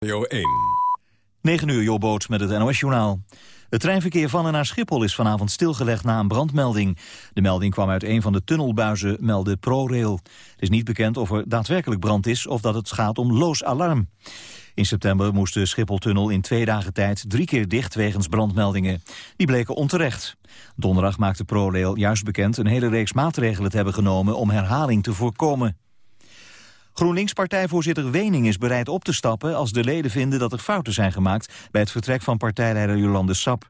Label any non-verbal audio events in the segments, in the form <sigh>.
Radio 1. 9 uur, Jobboot met het NOS-journaal. Het treinverkeer van en naar Schiphol is vanavond stilgelegd na een brandmelding. De melding kwam uit een van de tunnelbuizen, meldde ProRail. Het is niet bekend of er daadwerkelijk brand is of dat het gaat om loos alarm. In september moest de Schipholtunnel in twee dagen tijd drie keer dicht wegens brandmeldingen. Die bleken onterecht. Donderdag maakte ProRail juist bekend een hele reeks maatregelen te hebben genomen om herhaling te voorkomen. GroenLinks-partijvoorzitter Wening is bereid op te stappen als de leden vinden dat er fouten zijn gemaakt bij het vertrek van partijleider Jolande Sap.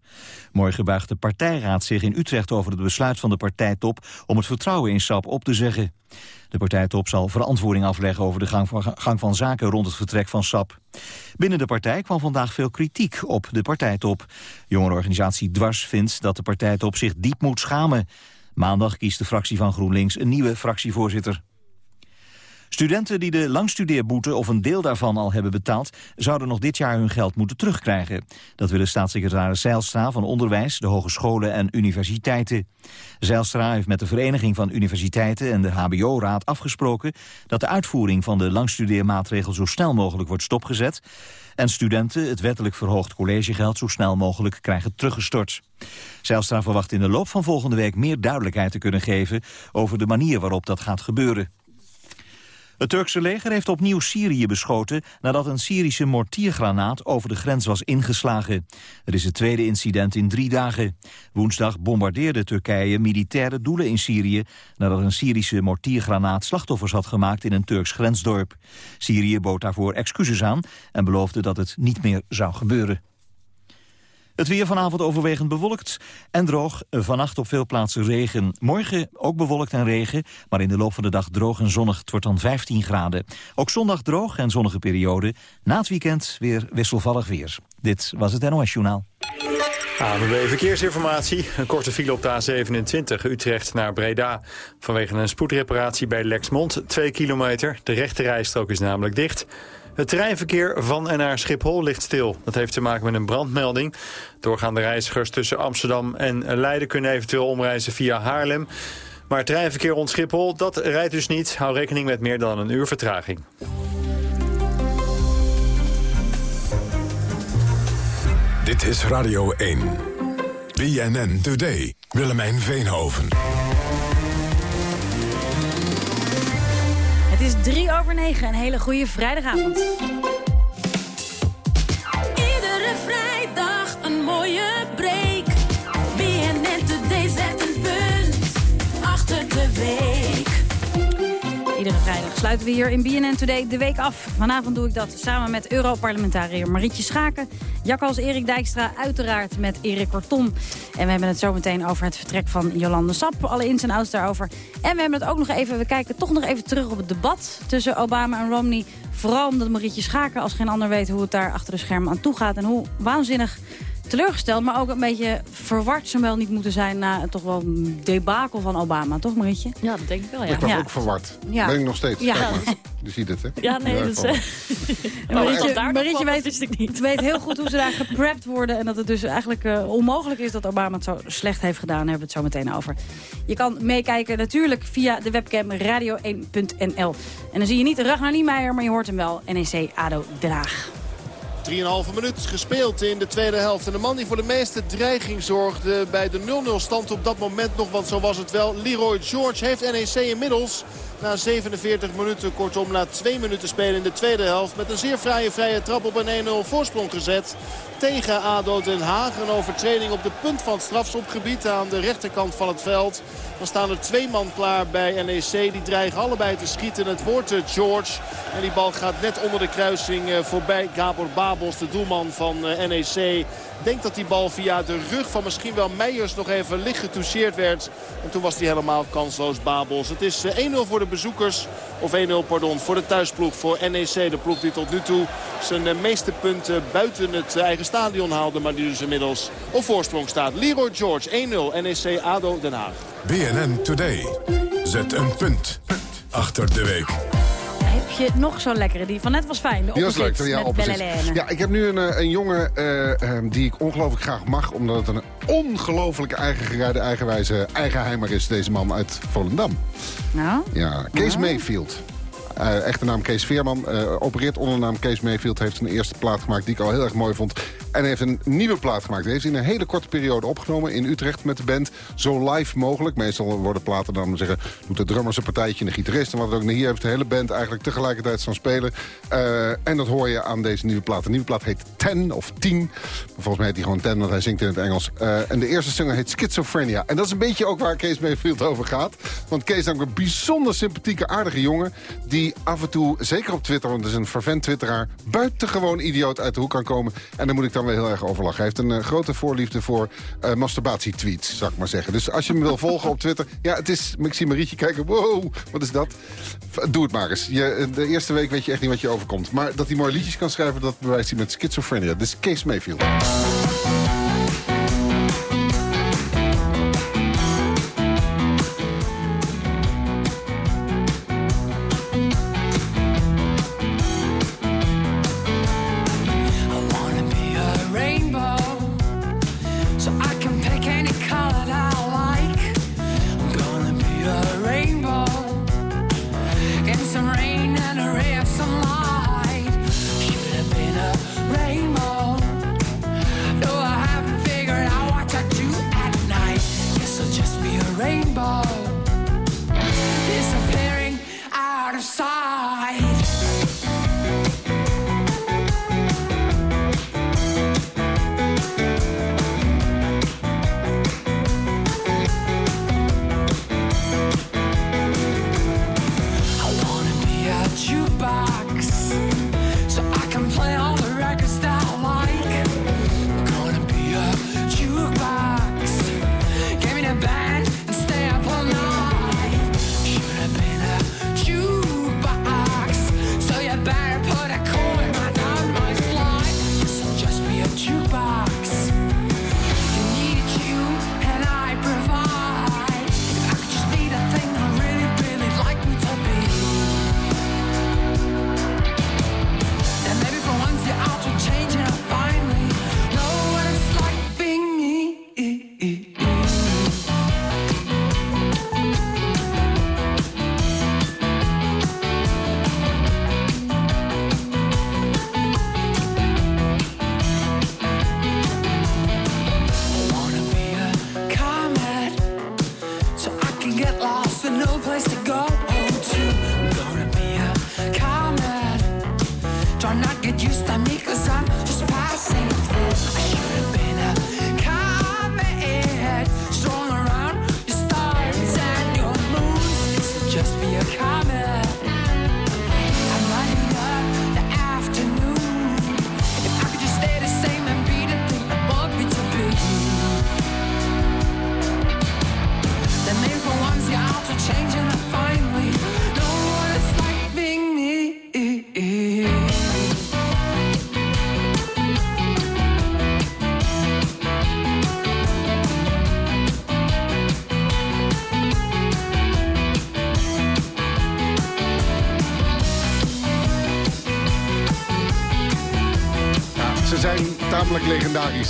Morgen buigt de partijraad zich in Utrecht over het besluit van de partijtop om het vertrouwen in Sap op te zeggen. De partijtop zal verantwoording afleggen over de gang van, gang van zaken rond het vertrek van SAP. Binnen de partij kwam vandaag veel kritiek op de partijtop. Jongerenorganisatie Dwars vindt dat de partijtop zich diep moet schamen. Maandag kiest de fractie van GroenLinks een nieuwe fractievoorzitter. Studenten die de langstudeerboete of een deel daarvan al hebben betaald... zouden nog dit jaar hun geld moeten terugkrijgen. Dat willen staatssecretaris Zeilstra van Onderwijs, de hogescholen en universiteiten. Zeilstra heeft met de Vereniging van Universiteiten en de HBO-raad afgesproken... dat de uitvoering van de langstudeermaatregel zo snel mogelijk wordt stopgezet... en studenten het wettelijk verhoogd collegegeld zo snel mogelijk krijgen teruggestort. Zijlstra verwacht in de loop van volgende week meer duidelijkheid te kunnen geven... over de manier waarop dat gaat gebeuren. Het Turkse leger heeft opnieuw Syrië beschoten nadat een Syrische mortiergranaat over de grens was ingeslagen. Het is het tweede incident in drie dagen. Woensdag bombardeerde Turkije militaire doelen in Syrië nadat een Syrische mortiergranaat slachtoffers had gemaakt in een Turks grensdorp. Syrië bood daarvoor excuses aan en beloofde dat het niet meer zou gebeuren. Het weer vanavond overwegend bewolkt en droog. Vannacht op veel plaatsen regen. Morgen ook bewolkt en regen, maar in de loop van de dag droog en zonnig. Het wordt dan 15 graden. Ook zondag droog en zonnige periode. Na het weekend weer wisselvallig weer. Dit was het NOS Journaal. ANWB Verkeersinformatie. Een korte file op de A27 Utrecht naar Breda. Vanwege een spoedreparatie bij Lexmond, 2 kilometer. De rechte rijstrook is namelijk dicht. Het treinverkeer van en naar Schiphol ligt stil. Dat heeft te maken met een brandmelding. Doorgaande reizigers tussen Amsterdam en Leiden kunnen eventueel omreizen via Haarlem. Maar het treinverkeer rond Schiphol, dat rijdt dus niet. Hou rekening met meer dan een uur vertraging. Dit is Radio 1. BNN Today. Willemijn Veenhoven. Het is drie over negen. Een hele goede vrijdagavond. Iedere vrijdag een mooie break. BNN Today zet een punt achter de week. Iedere vrijdag sluiten we hier in BNN Today de week af. Vanavond doe ik dat samen met Europarlementariër Marietje Schaken... Jakkals Erik Dijkstra, uiteraard met Erik Kortom. En we hebben het zo meteen over het vertrek van Jolande Sap. Alle ins en outs daarover. En we hebben het ook nog even, we kijken toch nog even terug op het debat... tussen Obama en Romney. Vooral omdat Marietje Schaken als geen ander weet hoe het daar achter de schermen aan toe gaat... en hoe waanzinnig teleurgesteld, maar ook een beetje verward ze wel niet moeten zijn... na toch wel een debakel van Obama, toch Marietje? Ja, dat denk ik wel, ja. Ik was Ja. ook verward. Ja. Ben ik nog steeds. Ja. Kijk maar. Je ziet het, hè? Ja, nee, dat is... eh, <laughs> Marietje, Marietje weet, ik niet. weet heel goed hoe ze daar geprept worden... en dat het dus eigenlijk eh, onmogelijk is dat Obama het zo slecht heeft gedaan. Daar hebben we het zo meteen over. Je kan meekijken natuurlijk via de webcam radio1.nl. En dan zie je niet Ragnar Niemeyer, maar je hoort hem wel. NEC ADO Den Haag. 3,5 minuut gespeeld in de tweede helft. En de man die voor de meeste dreiging zorgde bij de 0-0 stand op dat moment nog. Want zo was het wel. Leroy George heeft NEC inmiddels na 47 minuten, kortom na 2 minuten spelen in de tweede helft... met een zeer vrije vrije trap op een 1-0 voorsprong gezet tegen ADO Den Haag. Een overtreding op de punt van het strafschopgebied aan de rechterkant van het veld. Dan staan er twee man klaar bij NEC. Die dreigen allebei te schieten. Het wordt eh, George. En die bal gaat net onder de kruising eh, voorbij. Gabor Babels, de doelman van eh, NEC. Denkt dat die bal via de rug van misschien wel Meijers nog even licht getoucheerd werd. En toen was hij helemaal kansloos Babels. Het is eh, 1-0 voor de bezoekers. Of 1-0 pardon voor de thuisploeg voor NEC. De ploeg die tot nu toe zijn eh, meeste punten buiten het eh, eigen stadion haalde. Maar die dus inmiddels op voorsprong staat. Leroy George 1-0 NEC ADO Den Haag. BNN Today. Zet een punt achter de week. Heb je nog zo'n lekkere? Die van net was fijn. De Die was leuk. Ja, ik heb nu een, eh, een jongen eh, ehm, die ik ongelooflijk graag mag... omdat het een ongelooflijke eigengerijde, eigenwijze eigenheimer is... deze man uit Volendam. Nou, Ja, Kees Mayfield. Eh, echte naam Kees Veerman. eh, opereert onder de naam Kees Mayfield. Heeft een eerste plaat gemaakt die ik al heel erg mooi vond. En heeft een nieuwe plaat gemaakt. Die heeft in een hele korte periode opgenomen in Utrecht met de band. Zo live mogelijk. Meestal worden platen dan zeggen... doet de drummers een partijtje en de gitarist en wat ook. Hier heeft de hele band eigenlijk tegelijkertijd staan spelen. Eh, en dat hoor je aan deze nieuwe plaat. De nieuwe plaat heet Ten of Tien. Volgens mij heet hij gewoon Ten, want hij zingt in het Engels. Eh, en de eerste single heet Schizophrenia. En dat is een beetje ook waar Kees Mayfield over gaat. Want Kees is ook een bijzonder sympathieke, aardige jongen... die af en toe, zeker op Twitter, want het is een fervent twitteraar... buitengewoon idioot uit de hoek kan komen. En daar moet ik dan wel heel erg over lachen. Hij heeft een eh, grote voorliefde voor uh, masturbatietweets, zou ik maar zeggen. Dus als je hem wil <laughs> volgen op Twitter... ja, het is... Ik zie Marietje kijken, wow, wat is dat? Doe het maar eens. Je, de eerste week weet je echt niet wat je overkomt. Maar dat hij mooie liedjes kan schrijven, dat bewijst hij met schizophrenia. Dus Kees Mayfield.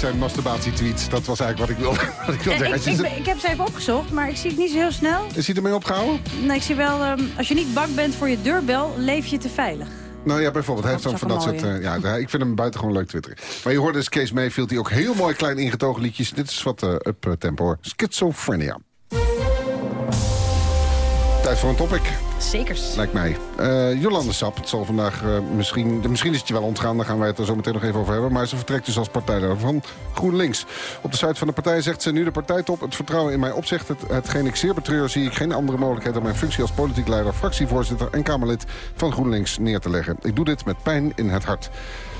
Zijn masturbatietweets. Dat was eigenlijk wat ik wilde, <laughs> wat ik wilde zeggen. Ik, ik, ik, heb ze even opgezocht, maar ik zie het niet zo heel snel. Is hij ermee opgehouden? Nee, ik zie wel, um, als je niet bang bent voor je deurbel, leef je te veilig. Nou ja, bijvoorbeeld. Hij heeft dan van dat soort... Uh, ja, ik vind hem buitengewoon leuk twitteren. Maar je hoorde dus Kees Mayfield, die ook heel mooi klein ingetogen liedjes. Dit is wat uh, up-tempo. Schizophrenia. Tijd voor een topic. Zekers. Lijkt mij. Uh, Jolande Sap, het zal vandaag uh, misschien... Misschien is het je wel ontgaan, daar gaan wij het er zo meteen nog even over hebben. Maar ze vertrekt dus als partijleider van GroenLinks. Op de site van de partij zegt ze nu de partijtop het vertrouwen in mij opzegt. Het, hetgeen ik zeer betreur, zie ik geen andere mogelijkheid... om mijn functie als politiek leider, fractievoorzitter en Kamerlid van GroenLinks neer te leggen. Ik doe dit met pijn in het hart.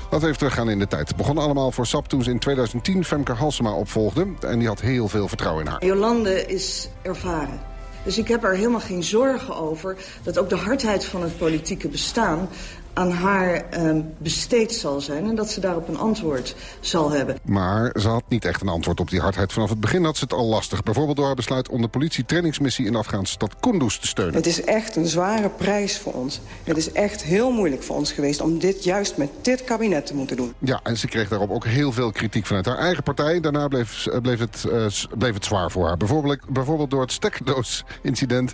Laten we even teruggaan in de tijd. Het begon allemaal voor SAP toen ze in 2010 Femke Halsema opvolgde. En die had heel veel vertrouwen in haar. Jolande is ervaren. Dus ik heb er helemaal geen zorgen over dat ook de hardheid van het politieke bestaan aan haar um, besteed zal zijn... en dat ze daarop een antwoord zal hebben. Maar ze had niet echt een antwoord op die hardheid. Vanaf het begin had ze het al lastig. Bijvoorbeeld door haar besluit om de politietrainingsmissie... in de Afghaanse stad Kunduz te steunen. Het is echt een zware prijs voor ons. Het is echt heel moeilijk voor ons geweest... om dit juist met dit kabinet te moeten doen. Ja, en ze kreeg daarop ook heel veel kritiek vanuit haar eigen partij. Daarna bleef, bleef, het, uh, bleef het zwaar voor haar. Bijvoorbeeld, bijvoorbeeld door het stekdoos-incident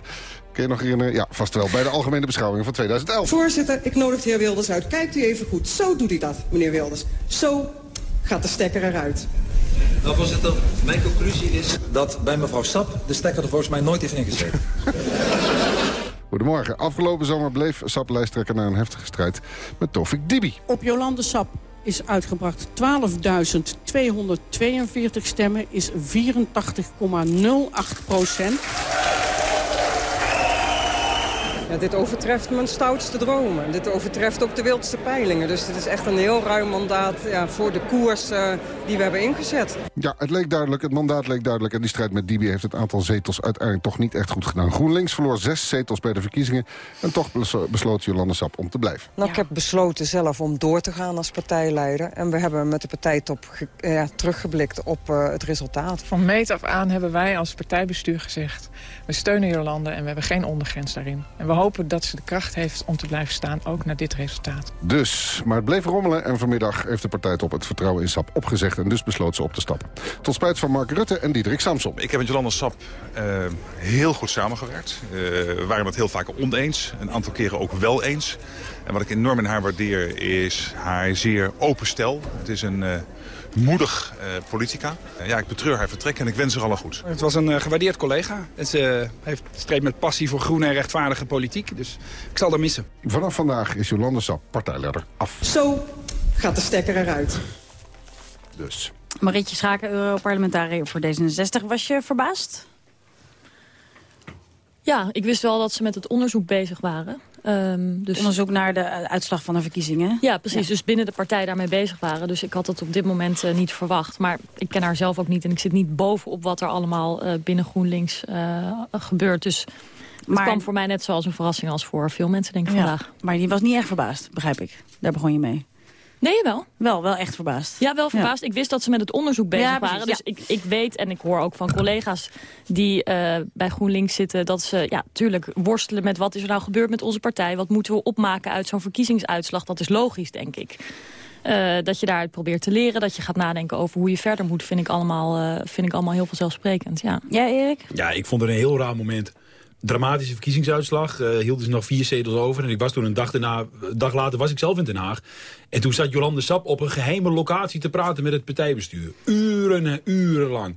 Kun je nog herinneren? Ja, vast wel. Bij de algemene beschouwing van 2011. Voorzitter, ik nodig de heer Wilders uit. Kijkt u even goed. Zo doet hij dat, meneer Wilders. Zo gaat de stekker eruit. Nou, voorzitter, mijn conclusie is dat bij mevrouw Sap de stekker er volgens mij nooit heeft ingezeten. <laughs> Goedemorgen. Afgelopen zomer bleef SAP-lijsttrekker na een heftige strijd met Tofik Dibi. Op Jolande Sap is uitgebracht 12.242 stemmen, is 84,08 procent. Ja, dit overtreft mijn stoutste dromen. Dit overtreft ook de wildste peilingen. Dus dit is echt een heel ruim mandaat ja, voor de koers uh, die we hebben ingezet. Ja, het leek duidelijk, het mandaat leek duidelijk. En die strijd met Dibi heeft het aantal zetels uiteindelijk toch niet echt goed gedaan. GroenLinks verloor zes zetels bij de verkiezingen. En toch besloot Jolande Sap om te blijven. Nou, ik heb besloten zelf om door te gaan als partijleider. En we hebben met de partijtop ja, teruggeblikt op uh, het resultaat. Van meet af aan hebben wij als partijbestuur gezegd... we steunen Jolande en we hebben geen ondergrens daarin. En we hopen dat ze de kracht heeft om te blijven staan, ook naar dit resultaat. Dus, maar het bleef rommelen en vanmiddag heeft de partij op het vertrouwen in SAP opgezegd... en dus besloot ze op te stappen. Tot spijt van Mark Rutte en Diederik Samson. Ik heb met Jolanda Sap uh, heel goed samengewerkt. Uh, we waren het heel vaak oneens, een aantal keren ook wel eens. En wat ik enorm in haar waardeer is haar zeer open stel. Het is een... Uh, moedig uh, politica. Uh, ja, ik betreur haar vertrek en ik wens haar alle goed. Het was een uh, gewaardeerd collega. Ze heeft streed met passie voor groene en rechtvaardige politiek. Dus ik zal haar missen. Vanaf vandaag is Jolande Sap partijleider af. Zo gaat de stekker eruit. Dus. Marietje Schaken, Europarlementariër voor D66. Was je verbaasd? Ja, ik wist wel dat ze met het onderzoek bezig waren. Um, dus... Onderzoek naar de uitslag van de verkiezingen. Ja, precies. Ja. Dus binnen de partij daarmee bezig waren. Dus ik had dat op dit moment uh, niet verwacht. Maar ik ken haar zelf ook niet. En ik zit niet bovenop wat er allemaal uh, binnen GroenLinks uh, gebeurt. Dus maar... het kwam voor mij net zoals een verrassing als voor veel mensen denk ik ja. vandaag. Maar die was niet echt verbaasd, begrijp ik. Daar begon je mee. Nee, wel. Wel, wel echt verbaasd. Ja, wel verbaasd. Ja. Ik wist dat ze met het onderzoek bezig ja, waren. Dus ik, ik weet, en ik hoor ook van collega's die uh, bij GroenLinks zitten... dat ze, ja, tuurlijk worstelen met wat is er nou gebeurd met onze partij. Wat moeten we opmaken uit zo'n verkiezingsuitslag? Dat is logisch, denk ik. Uh, dat je daaruit probeert te leren, dat je gaat nadenken over hoe je verder moet... vind ik allemaal, uh, vind ik allemaal heel vanzelfsprekend, ja. Ja, Erik? Ja, ik vond het een heel raar moment dramatische verkiezingsuitslag. Uh, hielden ze nog vier zetels over. En ik was toen een dag, daarna, dag later was ik zelf in Den Haag. En toen zat Jolande Sap op een geheime locatie te praten met het partijbestuur. Uren en uren lang.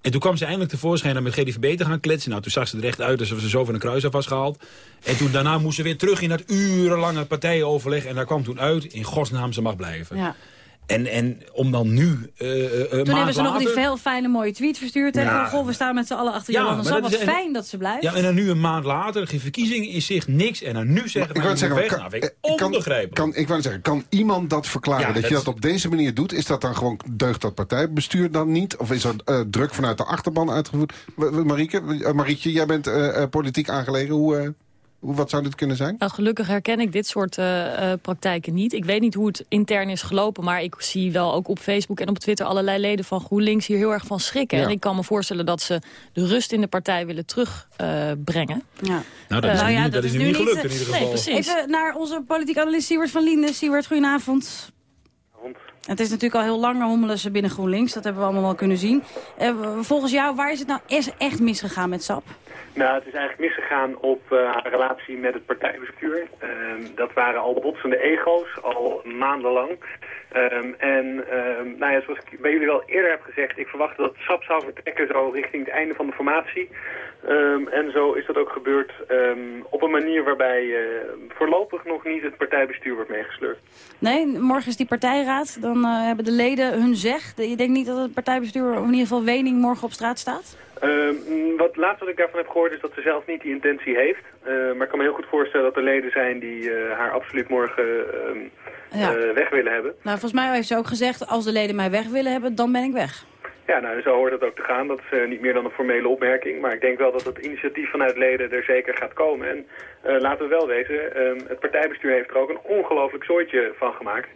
En toen kwam ze eindelijk tevoorschijn om met GDVB te gaan kletsen. Nou, toen zag ze er echt uit alsof ze zo van een kruis af was gehaald. En toen daarna moest ze weer terug in dat urenlange partijenoverleg. En daar kwam toen uit, in godsnaam, ze mag blijven. Ja. En, en om dan nu, uh, uh, Toen hebben ze nog die veel fijne mooie tweet verstuurd. En ja. goh, we staan met z'n allen achter ja, Sap. Wat fijn en, dat ze blijft. Ja, en dan nu een maand later, geen verkiezing in zich, niks. En dan nu zeggen maar, we, zeggen, weg. Kan, nou, ik onbegrijpelijk. Kan, ik wou zeggen, kan iemand dat verklaren? Ja, dat, dat je dat op deze manier doet? Is dat dan gewoon, deugt dat partijbestuur dan niet? Of is er uh, druk vanuit de achterban uitgevoerd? Marieke, Marietje, jij bent politiek aangelegen. Hoe... Wat zou dit kunnen zijn? Nou, gelukkig herken ik dit soort uh, uh, praktijken niet. Ik weet niet hoe het intern is gelopen... maar ik zie wel ook op Facebook en op Twitter... allerlei leden van GroenLinks hier heel erg van schrikken. Ja. En ik kan me voorstellen dat ze de rust in de partij willen terugbrengen. Uh, ja. Nou, dat is, nou, nu, ja, dat dat is nu niet gelukt in ieder geval. Nee, Even naar onze politiek analist Siewert van Linden. Siewert, goedenavond. Het is natuurlijk al heel lang hommelen ze binnen GroenLinks. Dat hebben we allemaal wel kunnen zien. Uh, volgens jou, waar is het nou echt misgegaan met SAP? Nou, het is eigenlijk misgegaan op uh, haar relatie met het partijbestuur. Uh, dat waren al botsende ego's, al maandenlang. Um, en um, nou ja, zoals ik bij jullie al eerder heb gezegd, ik verwachtte dat SAP zou vertrekken zo richting het einde van de formatie. En zo is dat ook gebeurd op een manier waarbij uh, voorlopig nog niet het partijbestuur wordt meegesleurd. Nee, morgen is die partijraad, dan uh, hebben de leden hun zeg. Je denkt niet dat het partijbestuur, of in ieder geval Wening, morgen op straat staat? Uh, wat laatst wat ik daarvan heb gehoord is dat ze zelf niet die intentie heeft. Uh, maar ik kan me heel goed voorstellen dat er leden zijn die uh, haar absoluut morgen ja. weg willen hebben. Nou, volgens mij heeft ze ook gezegd, als de leden mij weg willen hebben, dan ben ik weg. Ja, nou, zo hoort het ook te gaan. Dat is niet meer dan een formele opmerking. Maar ik denk wel dat het initiatief vanuit leden er zeker gaat komen. En laten we wel wezen, ehm, het partijbestuur heeft er ook een ongelooflijk zooitje van gemaakt.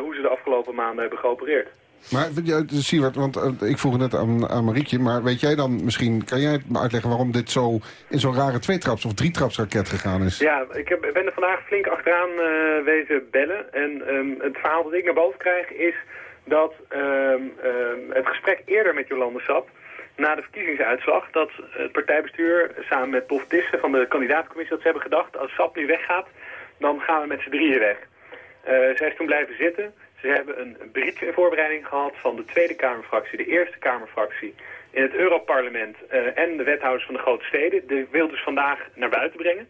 hoe ze de afgelopen maanden hebben geopereerd. Maar, Siewert, want uh, ik vroeg het net aan, aan Marietje... maar weet jij dan misschien, kan jij uitleggen waarom dit zo in zo'n rare tweetraps- of drietrapsraket gegaan is? Ja, ik heb, ben er vandaag flink achteraan uh, wezen bellen. En um, het verhaal dat ik naar boven krijg is dat um, um, het gesprek eerder met Jolande Sap... na de verkiezingsuitslag dat het partijbestuur samen met Bof Tissen van de kandidaatcommissie dat ze hebben gedacht, als SAP nu weggaat, dan gaan we met z'n drieën weg. Uh, zij is toen blijven zitten. Ze hebben een, briefje in voorbereiding gehad van de Tweede Kamerfractie, de Eerste Kamerfractie in het Europarlement uh, en de wethouders van de grote steden. Die wil dus vandaag naar buiten brengen.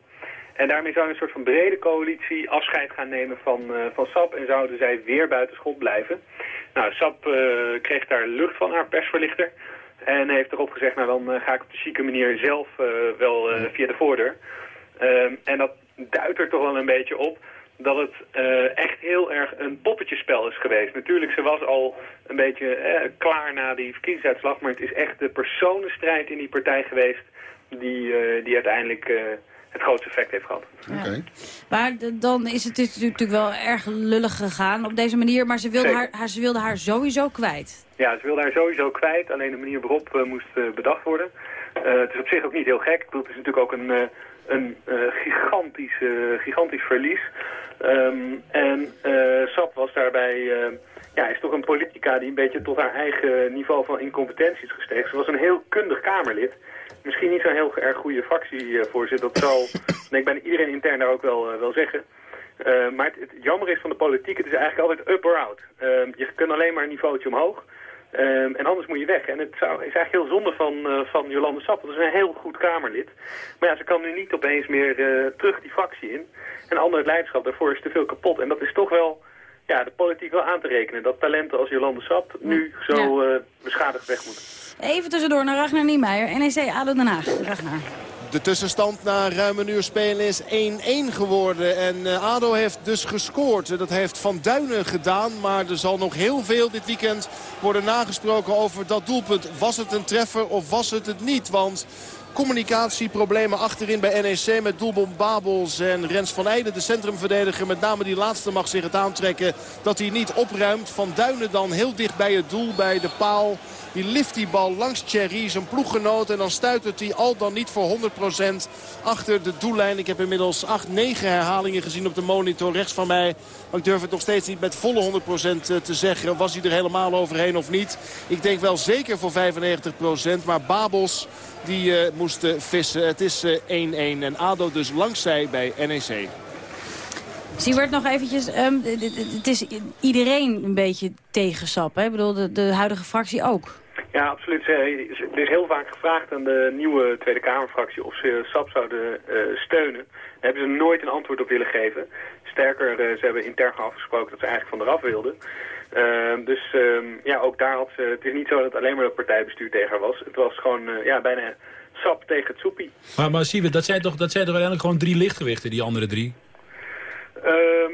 En daarmee zou een soort van brede coalitie afscheid gaan nemen van, uh, van SAP en zouden zij weer buiten schot blijven. Nou, SAP uh, kreeg daar lucht van haar persverlichter en heeft erop gezegd, nou dan ga ik op de chique manier zelf wel via de voordeur. Ehm, en dat duidt er toch wel een beetje op dat het uh, echt heel erg een poppetjespel is geweest. Natuurlijk, ze was al een beetje eh, klaar na die verkiezingsuitslag... maar het is echt de personenstrijd in die partij geweest... die, uh, die uiteindelijk het grootste effect heeft gehad. Ja. Maar dan is het is natuurlijk wel erg lullig gegaan op deze manier... maar ze wilde, haar, haar, ze wilde haar sowieso kwijt. Ja, ze wilde haar sowieso kwijt. Alleen de manier waarop moest bedacht worden. het is op zich ook niet heel gek. Ik bedoel, het is natuurlijk ook een een uh, gigantisch, uh, gigantisch verlies. Um, en uh, Sap was daarbij, ja, is toch een politica die een beetje tot haar eigen niveau van incompetentie is gestegen. Ze was een heel kundig Kamerlid. Misschien niet zo'n heel erg goede fractievoorzitter. Dat zal, denk <laughs> ik, bijna iedereen intern daar ook wel, wel zeggen. Uh, maar het, het, jammer is van de politiek, het is eigenlijk altijd up or out. Uh, je kunt alleen maar een niveautje omhoog. Um, en anders moet je weg. En het zou, is eigenlijk heel zonde van, uh, van Jolande Sap. Dat is een heel goed Kamerlid. Maar ja, ze kan nu niet opeens meer uh, terug die fractie in. En ander het leiderschap, daarvoor is te veel kapot. En dat is toch wel ja, de politiek wel aan te rekenen. Dat talenten als Jolande Sap nu zo ja. uh, beschadigd weg moeten. Even tussendoor naar Ragnar Niemeyer, NEC ADO Den Haag. Ragnar. De tussenstand na ruim een uur spelen is 1-1 geworden. En uh, ADO heeft dus gescoord. Dat heeft Van Duinen gedaan. Maar er zal nog heel veel dit weekend worden nagesproken over dat doelpunt. Was het een treffer of was het het niet? Want communicatieproblemen achterin bij NEC met Doelbom Babels en Rens van Eijden, de centrumverdediger. Met name die laatste mag zich het aantrekken dat hij niet opruimt. Van Duinen dan heel dicht bij het doel, bij de paal. Die lift die bal langs Thierry, zijn ploeggenoot. En dan stuitert hij al dan niet voor 100% achter de doellijn. Ik heb inmiddels 8, 9 herhalingen gezien op de monitor rechts van mij. Maar ik durf het nog steeds niet met volle 100% te zeggen. Was hij er helemaal overheen of niet? Ik denk wel zeker voor 95%. Maar Babels die uh, moest uh, vissen. Het is 1-1 uh, en ADO dus langzij bij NEC. Siewert, nog eventjes. Um, het is iedereen een beetje tegen SAP. Hè? Ik bedoel, de, de huidige fractie ook. Ja, absoluut. Er is heel vaak gevraagd aan de nieuwe Tweede Kamerfractie of ze SAP zouden uh, steunen. Daar hebben ze nooit een antwoord op willen geven. Sterker, uh, ze hebben intern afgesproken dat ze eigenlijk van eraf wilden. Uh, dus um, ja, ook daar had ze... Het is niet zo dat het alleen maar het partijbestuur tegen haar was. Het was gewoon uh, ja, bijna sap tegen het soepie. Maar, maar Siewert, dat zijn toch, dat zijn toch uiteindelijk gewoon drie lichtgewichten, die andere drie? Uh,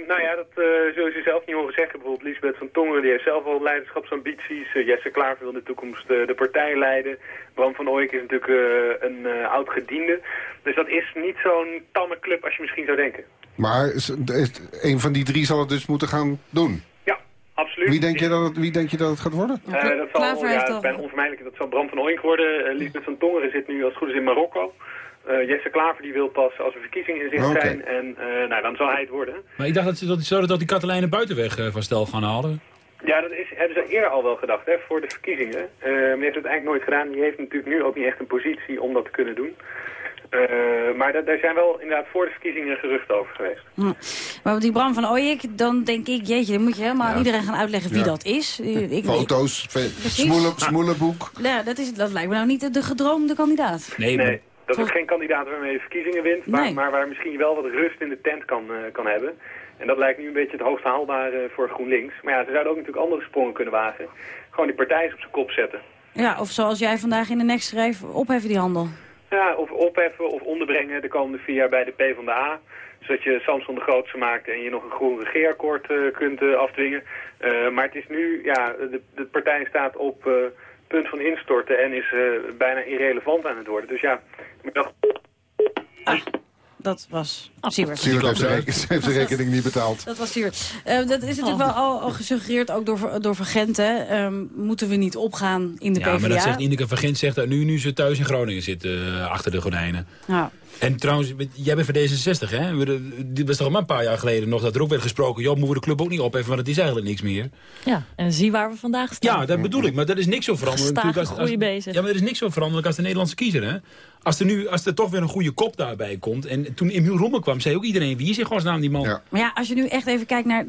nou ja, dat uh, zullen ze zelf niet horen zeggen. Bijvoorbeeld Lisbeth van Tongeren, die heeft zelf al leiderschapsambities. Uh, Jesse Klaver wil in de toekomst de partij leiden. Bram van Ooyek is natuurlijk een oud gediende. Dus dat is niet zo'n tamme club als je misschien zou denken. Maar een van die drie zal het dus moeten gaan doen? Absoluut. Wie denk je dat het, wie denk je dat het gaat worden? Okay. dat zal ja, bijna onvermijdelijk. Dat zal Bram van Ooyek worden. Lisbeth van Tongeren zit nu als het goed is in Marokko. Uh, Jesse Klaver die wil pas als er verkiezingen in zicht okay. zijn. En uh, nou, dan zal hij het worden. Maar ik dacht dat, dat, dat, dat die Katelijnen buitenweg uh, van stel gaan halen. Ja, dat is, hebben ze eerder al wel gedacht, hè, voor de verkiezingen. Uh, maar die heeft het eigenlijk nooit gedaan. Die heeft natuurlijk nu ook niet echt een positie om dat te kunnen doen. Uh, maar daar zijn wel inderdaad voor de verkiezingen geruchten over geweest. Hm. Maar die Bram van Ooyek, dan denk ik, jeetje, dan moet je helemaal ja. iedereen gaan uitleggen wie ja. dat is. Ik, Foto's, smoelenboek. Ja, dat, is, dat lijkt me nou niet de, de gedroomde kandidaat. Nee, nee. Dat is geen kandidaat waarmee je verkiezingen wint, maar, nee. maar, waar misschien wel wat rust in de tent kan, uh, kan hebben. En dat lijkt nu een beetje het hoogst haalbare voor GroenLinks. Maar ja, ze zouden ook natuurlijk andere sprongen kunnen wagen. Gewoon die partij op zijn kop zetten. Ja, of zoals jij vandaag in de next schreef, opheffen die handel. Ja, of opheffen of onderbrengen de komende vier jaar bij de PvdA. Zodat je Samson de grootste maakt en je nog een groen regeerakkoord uh, kunt uh, afdwingen. Uh, maar het is nu, ja, de, de partij staat op punt van instorten en is bijna irrelevant aan het worden. Dus ja, dat was Siewert. Siewert heeft, <laughs> heeft zijn rekening niet betaald. Dat was Siewert. Uh, dat is natuurlijk oh. wel al, al, gesuggereerd, ook door, door Vergent. Um, moeten we niet opgaan in de ja, PvdA? maar dat zegt Ineke Vergent zegt dat nu, nu ze thuis in Groningen zitten, uh, achter de gordijnen. Ja. En trouwens, jij bent van D66, hè? Dit was toch maar een paar jaar geleden nog dat er ook werd gesproken... joh, moeten we de club ook niet opheffen, want het is eigenlijk niks meer. Ja, en zie waar we vandaag staan. Ja, dat bedoel ik, maar dat is niks zo veranderlijk. Als, als, bezig. Ja, maar dat is niks zo veranderlijk als de Nederlandse kiezer, hè? Als er nu als er toch weer een goede kop daarbij komt... en toen Emiel Rommel kwam, zei ook iedereen... wie is in godsnaam die man? Ja. Maar ja, als je nu echt even kijkt naar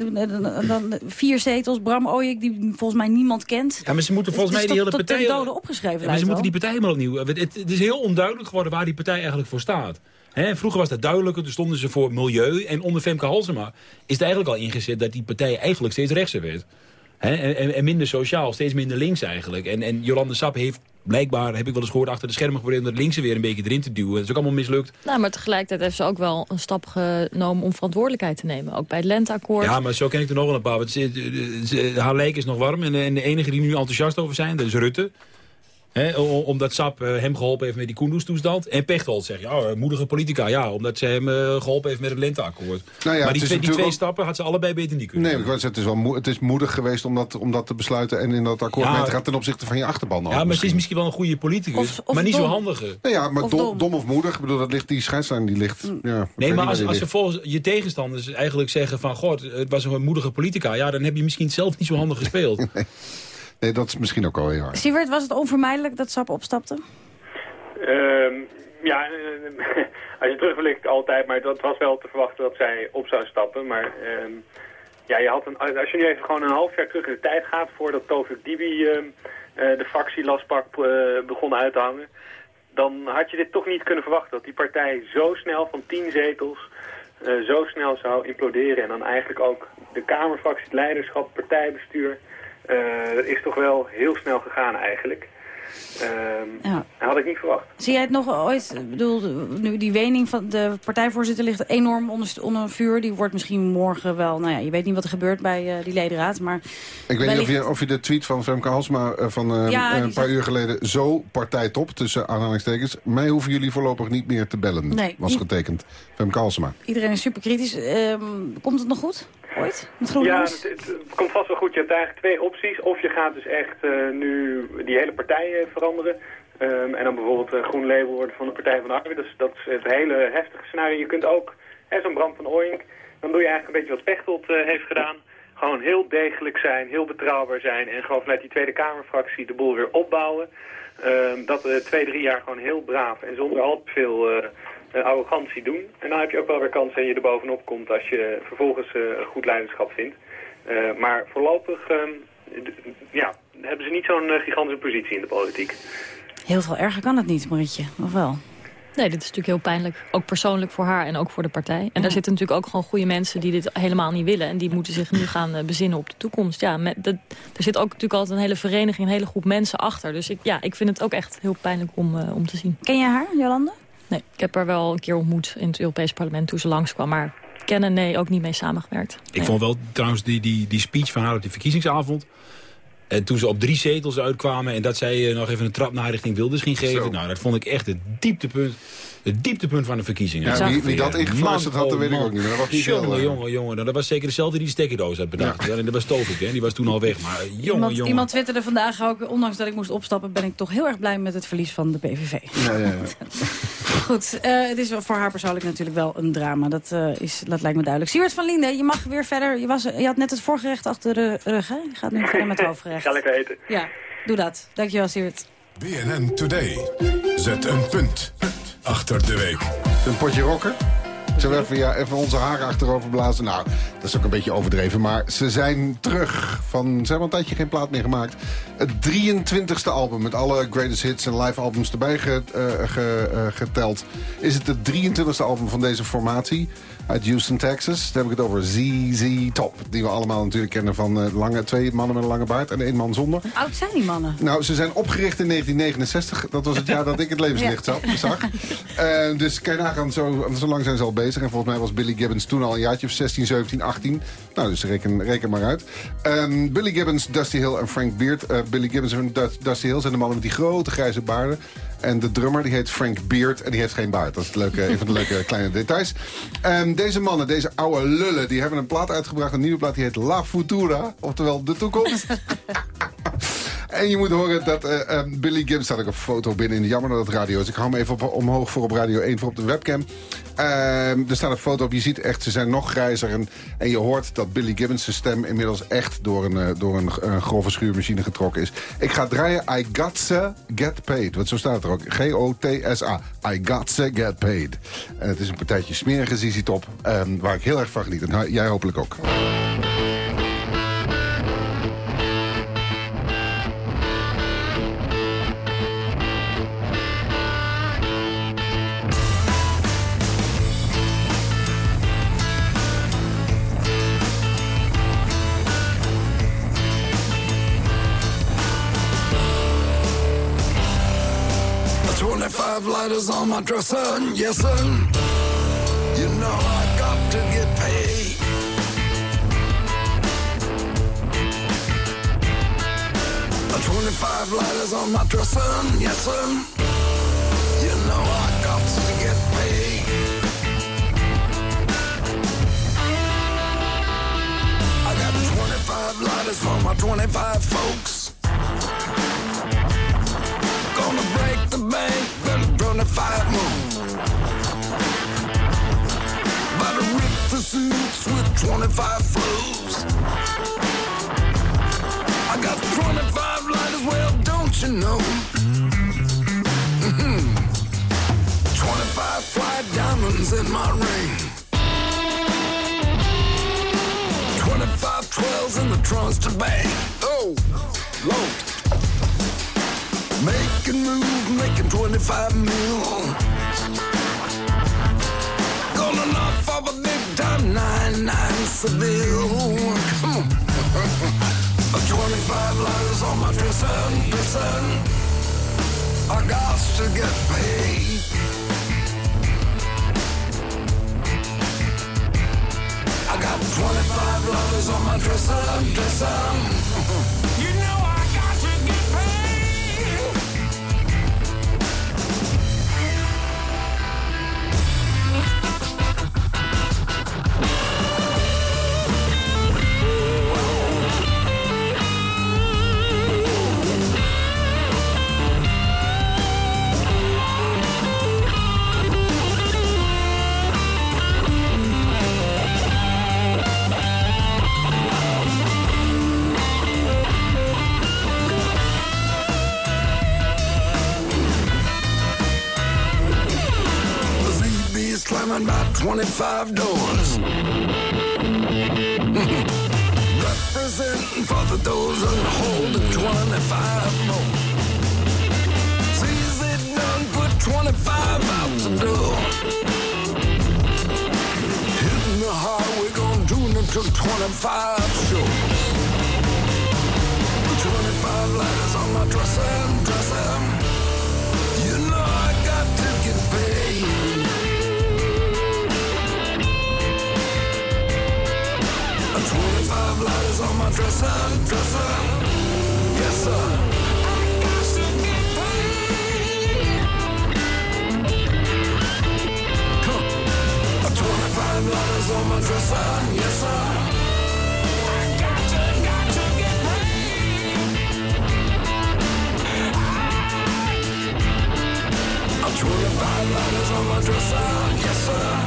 dan, vier zetels... Bram Ooyek, die volgens mij niemand kent... Ja, maar ze moeten volgens mij die hele partij... tot dode opgeschreven ja, maar ze moeten die partij helemaal opnieuw... Het, het, is heel onduidelijk geworden waar die partij eigenlijk voor staat. vroeger was dat duidelijker, toen stonden ze voor milieu. En onder Femke Halsema is het eigenlijk al ingezet... dat die partij eigenlijk steeds rechtser werd. En, en, minder sociaal, steeds minder links eigenlijk. En, en Jolande Sap heeft blijkbaar, heb ik wel eens gehoord, achter de schermen geprobeerd om het linkse weer een beetje erin te duwen. Dat is ook allemaal mislukt. Nou, maar tegelijkertijd heeft ze ook wel een stap genomen om verantwoordelijkheid te nemen. Ook bij het lenteakkoord. Ja, maar zo ken ik er nog wel een paar. Haar lijk is nog warm en de enige die nu enthousiast over zijn, dat is Rutte omdat SAP eh, hem geholpen heeft met die Koendoes-toestand. En Pechtold zegt, ja, moedige politica. Ja, omdat ze hem uh, geholpen heeft met het lenteakkoord. Nou ja, maar die, twee, die twee stappen had ze allebei beter niet kunnen. Nee, het is, wel het is moedig geweest om dat, om dat te besluiten... en in dat akkoord mee te gaan ten opzichte van je achterban. Ja, maar ze is misschien wel een goede politicus, maar niet zo handige. Nou ja, maar of dom. of moedig, ik bedoel, dat ligt, die scheidslijn die ligt... Mm. Ja, nee, maar als, als ze volgens je tegenstanders eigenlijk zeggen van... god, het was een moedige politica, ja, dan heb je misschien zelf niet zo handig gespeeld. <laughs> nee. Nee, dat is misschien ook wel heel hard. Was het onvermijdelijk dat Sap opstapte? Ehm, ja, eh, <laughs> als je terugblikt altijd, maar dat was wel te verwachten dat zij op zou stappen. Maar ehm, ja, je had een, als je nu even gewoon een half jaar terug in de tijd gaat voordat Tovik Dibi uh, de factie Laspak uh, begon uit te hangen, dan had je dit toch niet kunnen verwachten. Dat die partij zo snel van tien zetels zo snel zou imploderen en dan eigenlijk ook de Kamerfractie, het leiderschap, partijbestuur dat eh, is toch wel heel snel gegaan eigenlijk. Um, ja. had ik niet verwacht. Zie jij het nog ooit, ik bedoel, nu die wening van de partijvoorzitter ligt enorm onder, onder vuur. Die wordt misschien morgen wel, nou ja, je weet niet wat er gebeurt bij uh, die ledenraad, maar... Ik weet niet of je, of je de tweet van Femke Halsma uh, van uh, ja, een paar uur geleden zo partijtop, tussen aanhalingstekens. Mij hoeven jullie voorlopig niet meer te bellen, nee, was getekend. Femke Halsma. Iedereen is super kritisch. Um, komt het nog goed? Ooit? Met ja, het, het, komt vast wel goed. Je hebt eigenlijk twee opties. Of je gaat dus echt nu die hele partij veranderen Ehm, en dan bijvoorbeeld een groen label worden van de Partij van de Arbeid. Dus dat is het hele heftige scenario. Je kunt ook, zo'n brand van Oink, dan doe je eigenlijk een beetje wat Pechtold heeft gedaan. Gewoon heel degelijk zijn, heel betrouwbaar zijn en gewoon vanuit die Tweede Kamerfractie de boel weer opbouwen. Um, dat twee, drie jaar gewoon heel braaf en zonder al te veel uh, arrogantie doen. En dan heb je ook wel weer kans dat je er bovenop komt als je vervolgens een goed leiderschap vindt. maar voorlopig um, ja, hebben ze niet zo'n eh, gigantische positie in de politiek. Heel veel erger kan het niet, Marietje, of wel? Nee, dit is natuurlijk heel pijnlijk. Ook persoonlijk voor haar en ook voor de partij. En daar zitten natuurlijk ook gewoon goede mensen die dit helemaal niet willen. En die moeten zich nu <clears throat> gaan uh, bezinnen op de toekomst. Ja, met, dat, er zit ook natuurlijk altijd een hele vereniging, een hele groep mensen achter. Dus ik, ja, ik vind het ook echt heel pijnlijk om, uh, om te zien. Ken je haar, Jolande? Nee, ik heb haar wel een keer ontmoet in het Europees parlement toen ze langskwam. Maar kennen, nee, ook niet mee samengewerkt. Ik vond wel trouwens die, die, die speech van haar op die verkiezingsavond... En toen ze op drie zetels uitkwamen en dat zij eh, nog even een trap naar richting Wilders ging geven. Nou, dat vond ik echt het dieptepunt het dieptepunt van de verkiezingen. Ja, wie, wie dat ingefluisterd had, dat weet ik ook niet. Maar dat was niet jongen, jongen, jongen. Nou, dat was zeker dezelfde die de stekkerdoos had bedacht. Ja. en dat was Tovik, hè. Die was toen al weg. Maar jongen, iemand, jongen. Iemand twitterde vandaag ook, ondanks dat ik moest opstappen... ben ik toch heel erg blij met het verlies van de PVV. Ja, ja, ja. <laughs> Goed, uh, het is voor haar persoonlijk natuurlijk wel een drama. Dat, uh, is, dat lijkt me duidelijk. Siewert van Linde, je mag weer verder. Je, was, je had net het voorgerecht achter de rug, hè? Je gaat nu verder met het hoofdgerecht. Ga <laughs> lekker eten. Ja, doe dat. Dankjewel, Siewert. BNN Today. Zet een punt achter de week. Een potje rokken? Zullen we even, ja, even onze haren achterover blazen? Nou, dat is ook een beetje overdreven. Maar ze zijn terug. Van, ze hebben een tijdje geen plaat meer gemaakt. Het 23ste album met alle greatest hits en live albums erbij uh, geteld. Is het het 23ste album van deze formatie uit Houston, Texas. Dan heb ik het over ZZ Top. Die we allemaal natuurlijk kennen van uh, lange, twee mannen met een lange baard en één man zonder. Hoe oud zijn die mannen? Nou, ze zijn opgericht in 1969. Dat was het jaar dat ik het levenslicht ja. zag. Uh, dus kan je nagaan, zo, zo lang zijn ze al bezig. En volgens mij was Billy Gibbons toen al een jaartje of 16, 17, 18. Nou, dus reken, reken maar uit. Um, Billy Gibbons, Dusty Hill en Frank Beard. Uh, Billy Gibbons en Dusty Hill zijn de mannen met die grote grijze baarden. En de drummer die heet Frank Beard en die heeft geen baard. Dat is het leuke, een van de leuke <laughs> kleine details. Um, deze mannen, deze oude lullen, die hebben een plaat uitgebracht. Een nieuwe plaat die heet La Futura. Oftewel De Toekomst. <laughs> En je moet horen dat eh, eh, Billy Gibbs staat ook een foto binnen in de jammer dat het radio is. Ik hou hem even op, omhoog voor op Radio 1 voor op de webcam. Ehm, er staat een foto op, je ziet echt, ze zijn nog grijzer. En, en je hoort dat Billy Gibbons' stem inmiddels echt door een, eh, door een, grove schuurmachine getrokken is. Ik ga draaien I Gotcha Get Paid. Want zo staat het er ook. G-O-T-S-A. I Gotcha Get Paid. En het is een partijtje smerige ZZ Top, ehm, waar ik heel erg van geniet. En jij hopelijk ook. Lighters on my dresser, yes sir. You know I got to get paid. Twenty-five lighters on my dresser, yes sir. You know I got to get paid. I got twenty-five lighters for my twenty-five folks. Gonna break the bank, twenty-five more. About to rip the suits with 25 flows. I got 25 lighters, well, don't you know? Mm -hmm. 25 fly diamonds in my ring. 25 12s in the trunks to bang. Oh, 25 mil. Gonna knock off a big time nine nine Seville. Come on. 25 lighters on my dresser, dresser. I got to get paid. I got 25 lighters on my dresser, dresser. 25 doors. <laughs> Representing for the those and holding 25 more. Sees it done, put 25 out the door. Hitting the highway, gonna tune it to 25 shows. 25 lighters on my dresser, dresser. You know I got to get paid. 25 lighters on my dresser, dresser. Yes, sir. I got to get paid. Come 25 lighters on my dresser, yes, sir. I got to, got to get paid. A 25 lighters on my dresser, yes sir.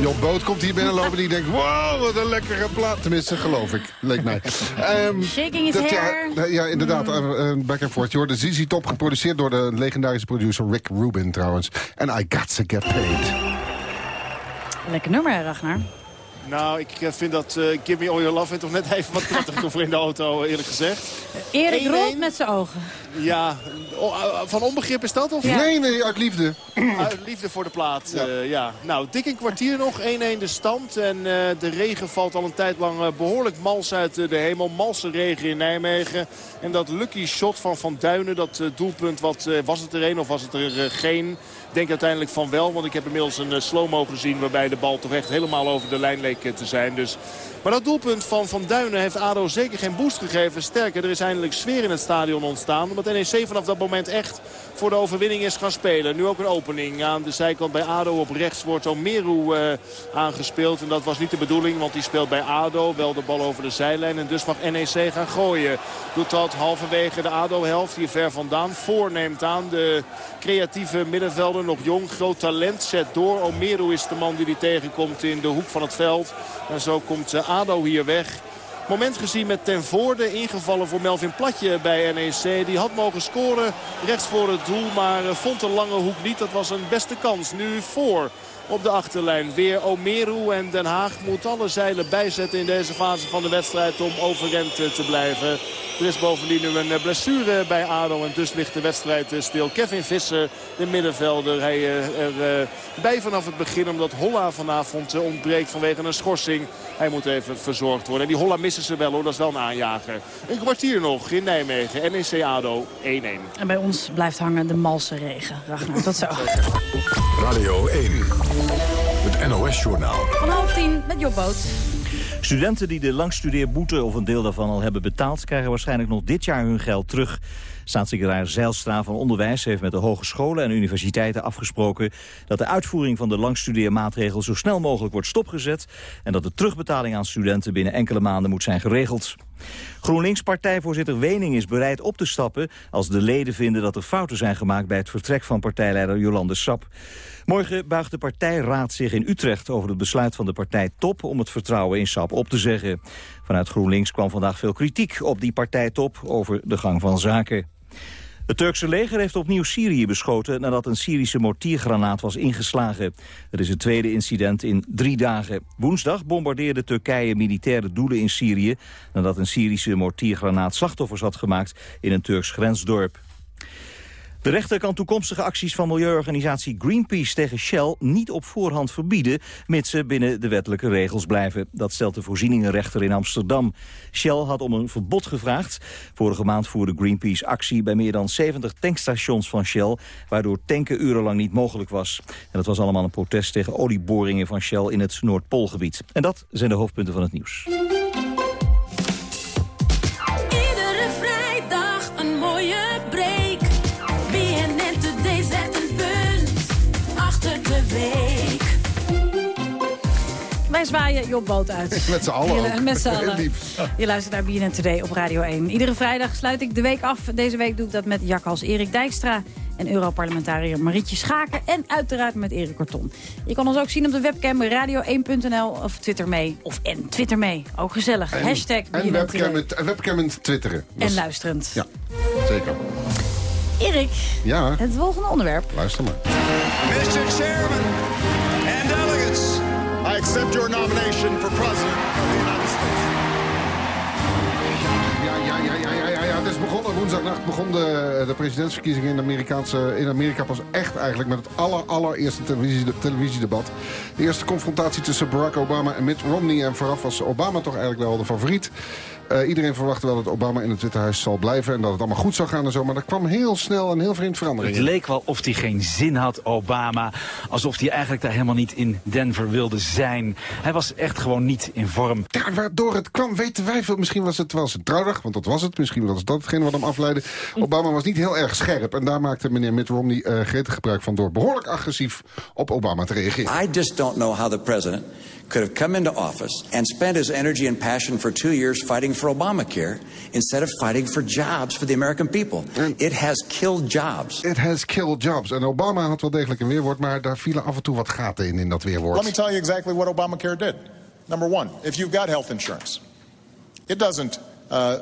Job Boot komt hier binnenlopen die denkt... wow, wat een lekkere plaat. Tenminste, geloof ik. Leek mij. Ehm, Shaking his dat- hair. Ja, ja, inderdaad. eh, eh, back and forth. Je hoorde ZZ Top geproduceerd door de legendarische producer Rick Rubin trouwens. En I Got To Get Paid. Lekker nummer, Ragnar. Nou, ik eh, vind dat uh, Give Me All Your Love toch net <laughs> even wat prettig voor in de auto, eerlijk gezegd. Erik rolt met zijn ogen. Ja, van onbegrip is dat? Of? Nee, nee, uit liefde. <clears throat> Uit liefde voor de plaat, ja. Uh, ja. Nou, dik een kwartier nog, 1-1 de stand. En uh, de regen valt al een tijd lang uh, behoorlijk mals uit de hemel. Malse regen in Nijmegen. En dat lucky shot van Van Duinen, dat doelpunt, wat, was het er een of was het er geen... Denk uiteindelijk van wel, want ik heb inmiddels een slow-mo gezien... waarbij de bal toch echt helemaal over de lijn leek te zijn. Dus maar dat doelpunt van Van Duinen heeft ADO zeker geen boost gegeven. Sterker, er is eindelijk sfeer in het stadion ontstaan. Omdat NEC vanaf dat moment echt voor de overwinning is gaan spelen. Nu ook een opening aan de zijkant bij ADO. Op rechts wordt Omeru uh, aangespeeld. En dat was niet de bedoeling, want die speelt bij ADO. Wel de bal over de zijlijn. En dus mag NEC gaan gooien. Doet dat halverwege de ADO-helft. Hier ver vandaan. Voorneemt aan de creatieve middenvelder. Nog jong, groot talent. Zet door. Omeru is de man die die tegenkomt in de hoek van het veld. En zo komt ADO hier weg. Moment gezien met ten voorde ingevallen voor Melvin Platje bij NEC. Die had mogen scoren rechts voor het doel, maar eh, vond de lange hoek niet. Dat was een beste kans. Nu voor op de achterlijn. Weer Omeru en Den Haag moet alle zeilen bijzetten in deze fase van de wedstrijd om overeind eh, te blijven. Er is bovendien nu een eh, blessure bij ADO en dus ligt de wedstrijd stil. Kevin Visser, de middenvelder, hij er bij vanaf het begin omdat Holla vanavond ontbreekt vanwege een schorsing. Hij moet even verzorgd worden. En die Holla missen ze wel hoor, dat is wel een aanjager. Een kwartier nog in Nijmegen, NEC ADO 1-1. En bij ons blijft hangen de malse regen. Ragnar, tot zo. Radio 1, het NOS-journaal. Van half tien met Jobboot. Studenten die de langstudeerboete of een deel daarvan al hebben betaald... krijgen waarschijnlijk nog dit jaar hun geld terug. Staatssecretaris Zeilstra van Onderwijs heeft met de hogescholen en universiteiten afgesproken dat de uitvoering van de langstudeermaatregel zo snel mogelijk wordt stopgezet en dat de terugbetaling aan studenten binnen enkele maanden moet zijn geregeld. GroenLinks-partijvoorzitter Wening is bereid op te stappen als de leden vinden dat er fouten zijn gemaakt bij het vertrek van partijleider Jolande Sap. Morgen buigt de partijraad zich in Utrecht over het besluit van de partijtop om het vertrouwen in SAP op te zeggen. Vanuit GroenLinks kwam vandaag veel kritiek op die partijtop over de gang van zaken. Het Turkse leger heeft opnieuw Syrië beschoten nadat een Syrische mortiergranaat was ingeslagen. Het is het tweede incident in drie dagen. Woensdag bombardeerde Turkije militaire doelen in Syrië nadat een Syrische mortiergranaat slachtoffers had gemaakt in een Turks grensdorp. De rechter kan toekomstige acties van milieuorganisatie Greenpeace tegen Shell niet op voorhand verbieden, mits ze binnen de wettelijke regels blijven. Dat stelt de voorzieningenrechter in Amsterdam. Shell had om een verbod gevraagd. Vorige maand voerde Greenpeace actie bij meer dan 70 tankstations van Shell, waardoor tanken urenlang niet mogelijk was. En dat was allemaal een protest tegen olieboringen van Shell in het Noordpoolgebied. En dat zijn de hoofdpunten van het nieuws. Wij zwaaien Job Boot uit. <laughs> Met z'n allen Met z'n allen. <laughs> Je luistert naar BNN Today op Radio 1. Iedere vrijdag sluit ik de week af. Deze week doe ik dat met Jakkals Erik Dijkstra en Europarlementariër Marietje Schaken. En uiteraard met Erik Korton. Je kan ons ook zien op de webcam radio1.nl of Twitter mee. Of en Twitter mee. Ook gezellig. En, Hashtag en webcam, met, webcam en twitteren. En luisterend. Ja, zeker. Erik, ja. het volgende onderwerp. Luister maar. Mr. Chairman accept your nomination for president of the United States. Ja, ja, ja, ja, ja. Het is begonnen. Woensdagnacht begon de, de presidentsverkiezingen in, de Amerikaanse, in Amerika pas echt eigenlijk met het aller, allereerste televisie, televisiedebat. De eerste confrontatie tussen Barack Obama en Mitt Romney. En vooraf was Obama toch eigenlijk wel de favoriet. Uh, iedereen verwachtte wel dat Obama in het Witte Huis zal blijven... en dat het allemaal goed zou gaan en zo. Maar er kwam heel snel een heel vreemd verandering Het leek wel of hij geen zin had, Obama. Alsof hij eigenlijk daar helemaal niet in Denver wilde zijn. Hij was echt gewoon niet in vorm. Ja, waardoor het kwam, weten wij veel. Misschien was het wel zijn trouwdag, want dat was het. Misschien was dat hetgeen wat hem afleidde. Obama was niet heel erg scherp. En daar maakte meneer Mitt Romney uh, gretig gebruik van... door behoorlijk agressief op Obama te reageren. I just don't know how the president could have come into office and spent his energy and passion for two years fighting for Obamacare instead of fighting for jobs for the American people. It has killed jobs. It has killed jobs. En Obama had wel degelijk een weerwoord, maar daar vielen af en toe wat gaten in, in dat weerwoord. Let me tell you exactly what Obamacare did. Number one, if you've got health insurance, it doesn't uh,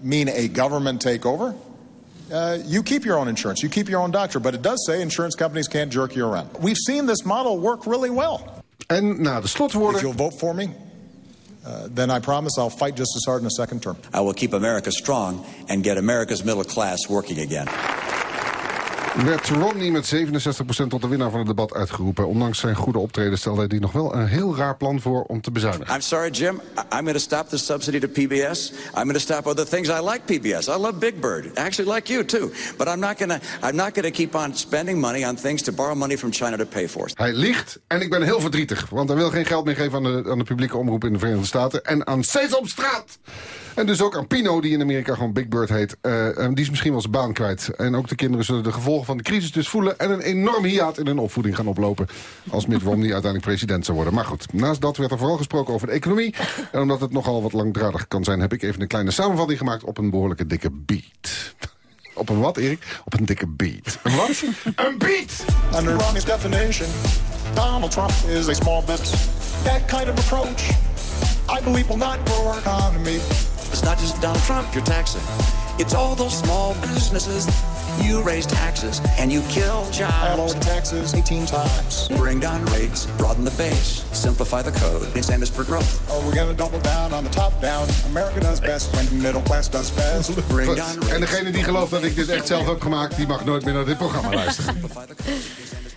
mean a government takeover. Uh, you keep your own insurance, you keep your own doctor, but it does say insurance companies can't jerk you around. We've seen this model work really well. En na de slotwoorden... If you'll vote for me, uh, then I promise I'll fight just as hard in a second term. I will keep America strong and get America's middle class working again. Werd Romney met 67% tot de winnaar van het debat uitgeroepen. Ondanks zijn goede optreden stelde hij nog wel een heel raar plan voor om te bezuinigen. I'm sorry, Jim. I'm going to stop the subsidy to PBS. I'm going to stop other things. I like PBS. I love Big Bird. I actually like you too. But I'm not going to. I'm not going to keep on spending money on things to borrow money from China to pay for. Hij liegt en ik ben heel verdrietig. Want hij wil geen geld meer geven aan de, aan de publieke omroep in de Verenigde Staten. En aan Sesamstraat. En dus ook aan Pino, die in Amerika gewoon Big Bird heet. Eh, en die is misschien wel zijn baan kwijt. En ook de kinderen zullen de gevolgen van de crisis dus voelen... en een enorm hiaat in hun opvoeding gaan oplopen... als Mitt Romney uiteindelijk president zou worden. Maar goed, naast dat werd er vooral gesproken over de economie. En omdat het nogal wat langdradig kan zijn... heb ik even een kleine samenvatting gemaakt op een behoorlijke dikke beat. <laughs> Op een wat, Erik? Op een dikke beat. Een wat? <laughs> een beat! Under Romney's definition, Donald Trump is a small business. That kind of approach, I believe, will not grow our economy. It's not just Donald Trump you're taxing. It's all those small businesses. You raise taxes and you kill I lowered jobs. taxes 18 times. Bring down rates, broaden the base, simplify the code, and is for growth. Oh, we're gonna double down on the top down. America does best when the middle class does best. Bring down En degene die gelooft dat ik dit echt zelf heb gemaakt... die mag nooit meer naar dit programma luisteren.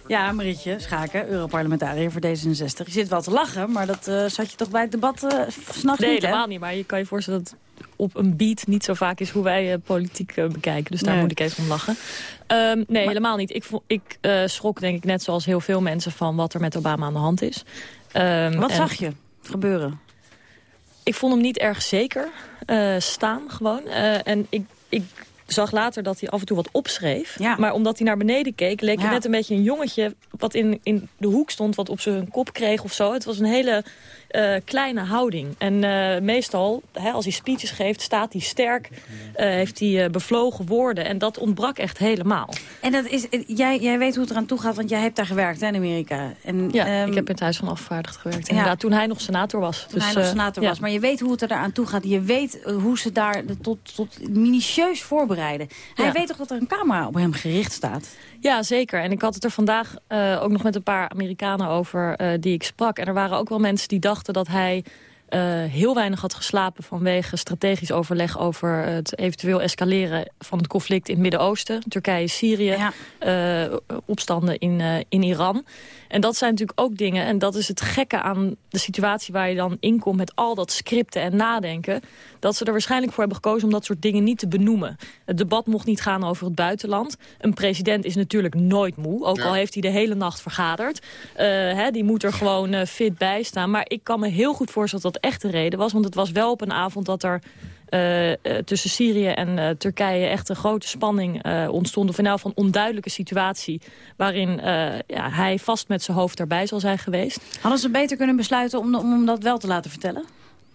Ja, Marietje Schaken, Europarlementariër voor D66. Je zit wel te lachen, maar dat eh, zat je toch bij het debat eh s'nachts Nee, niet, hè? helemaal niet. Maar je kan je voorstellen dat op een beat niet zo vaak is hoe wij eh, politiek bekijken. Dus daar Nee. moet ik even om lachen. Ehm, nee, helemaal niet. Ik, ik schrok denk ik net zoals heel veel mensen van wat er met Obama aan de hand is. Ehm, Wat en zag je gebeuren? Ik vond hem niet erg zeker staan gewoon. En ik, ik zag later dat hij af en toe wat opschreef. Maar omdat hij naar beneden keek, leek Ja. het net een beetje een jongetje... wat in, in de hoek stond, wat op zijn kop kreeg of zo. Het was een hele eh, kleine houding. En eh, meestal, hè, als hij speeches geeft, staat hij sterk. eh, heeft hij bevlogen woorden. En dat ontbrak echt helemaal. En dat is, jij, jij weet hoe het eraan toe gaat, want jij hebt daar gewerkt hè, in Amerika. En, Ja, ehm, ik heb in het Huis van Afgevaardigden gewerkt. Ja. Inderdaad, toen hij nog senator was. Toen Dus, hij nog senator ja. was. Maar je weet hoe het er aan toe gaat. Je weet hoe ze daar tot, tot minutieus voorbereiden. Hij Ja. weet toch dat er een camera op hem gericht staat? Ja, zeker. En ik had het er vandaag ook nog met een paar Amerikanen over die ik sprak. En er waren ook wel mensen die dachten dat hij eh, heel weinig had geslapen... vanwege strategisch overleg over het eventueel escaleren van het conflict in het Midden-Oosten. Turkije, Syrië, eh, opstanden in, eh, in Iran. En dat zijn natuurlijk ook dingen, en dat is het gekke aan de situatie waar je dan in komt... met al dat scripten en nadenken, dat ze er waarschijnlijk voor hebben gekozen... om dat soort dingen niet te benoemen. Het debat mocht niet gaan over het buitenland. Een president is natuurlijk nooit moe, ook al heeft hij de hele nacht vergaderd. Hè, die moet er gewoon eh, fit bij staan. Maar ik kan me heel goed voorstellen dat dat echt de reden was. Want het was wel op een avond dat er eh, eh, tussen Syrië en eh, Turkije echt een grote spanning eh, ontstond. Of in elk geval een onduidelijke situatie waarin eh, ja, hij vast met zijn hoofd erbij zal zijn geweest. Hadden ze beter kunnen besluiten om, om hem dat wel te laten vertellen?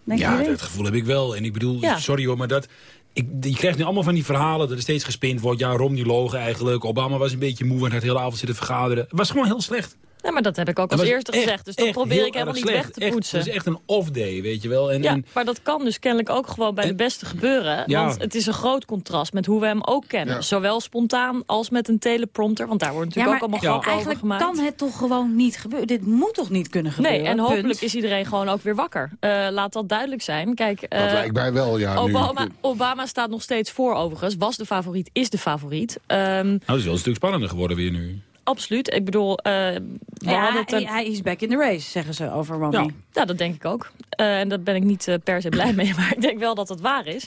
Denk ja, jullie? dat gevoel heb ik wel. En ik bedoel, Ja. sorry hoor, maar dat... Ik, je krijgt nu allemaal van die verhalen dat er steeds gespind wordt. Ja, Romney logen eigenlijk. Obama was een beetje moe en had de hele avond zitten vergaderen. Het was gewoon heel slecht. Ja, maar dat heb ik ook als Dat eerste echt- gezegd. Dus dat probeer ik helemaal niet weg te Echt, poetsen. Het is echt een off-day, weet je wel. En, Ja, en, maar dat kan dus kennelijk ook gewoon bij de beste gebeuren. Ja. Want het is een groot contrast met hoe we hem ook kennen. Ja. Zowel spontaan als met een teleprompter. Want daar wordt Ja, natuurlijk maar ook allemaal grappen over eigenlijk gemaakt. kan het toch gewoon niet gebeuren? Dit moet toch niet kunnen gebeuren? Nee, en hopelijk Punt. is iedereen gewoon ook weer wakker. Eh, laat dat duidelijk zijn. Kijk, Dat eh, lijkt mij wel, ja. nu. Obama, Obama staat nog steeds voor overigens. Was de favoriet, is de favoriet. Ehm, nou, het is wel een stuk spannender geworden weer nu. Absoluut. Ik bedoel, eh, Ja, het hij, er- hij is back in the race, zeggen ze over Romney. Ja, ja, dat denk ik ook. Eh, en daar ben ik niet eh, per se blij mee, <laughs> maar ik denk wel dat het waar is.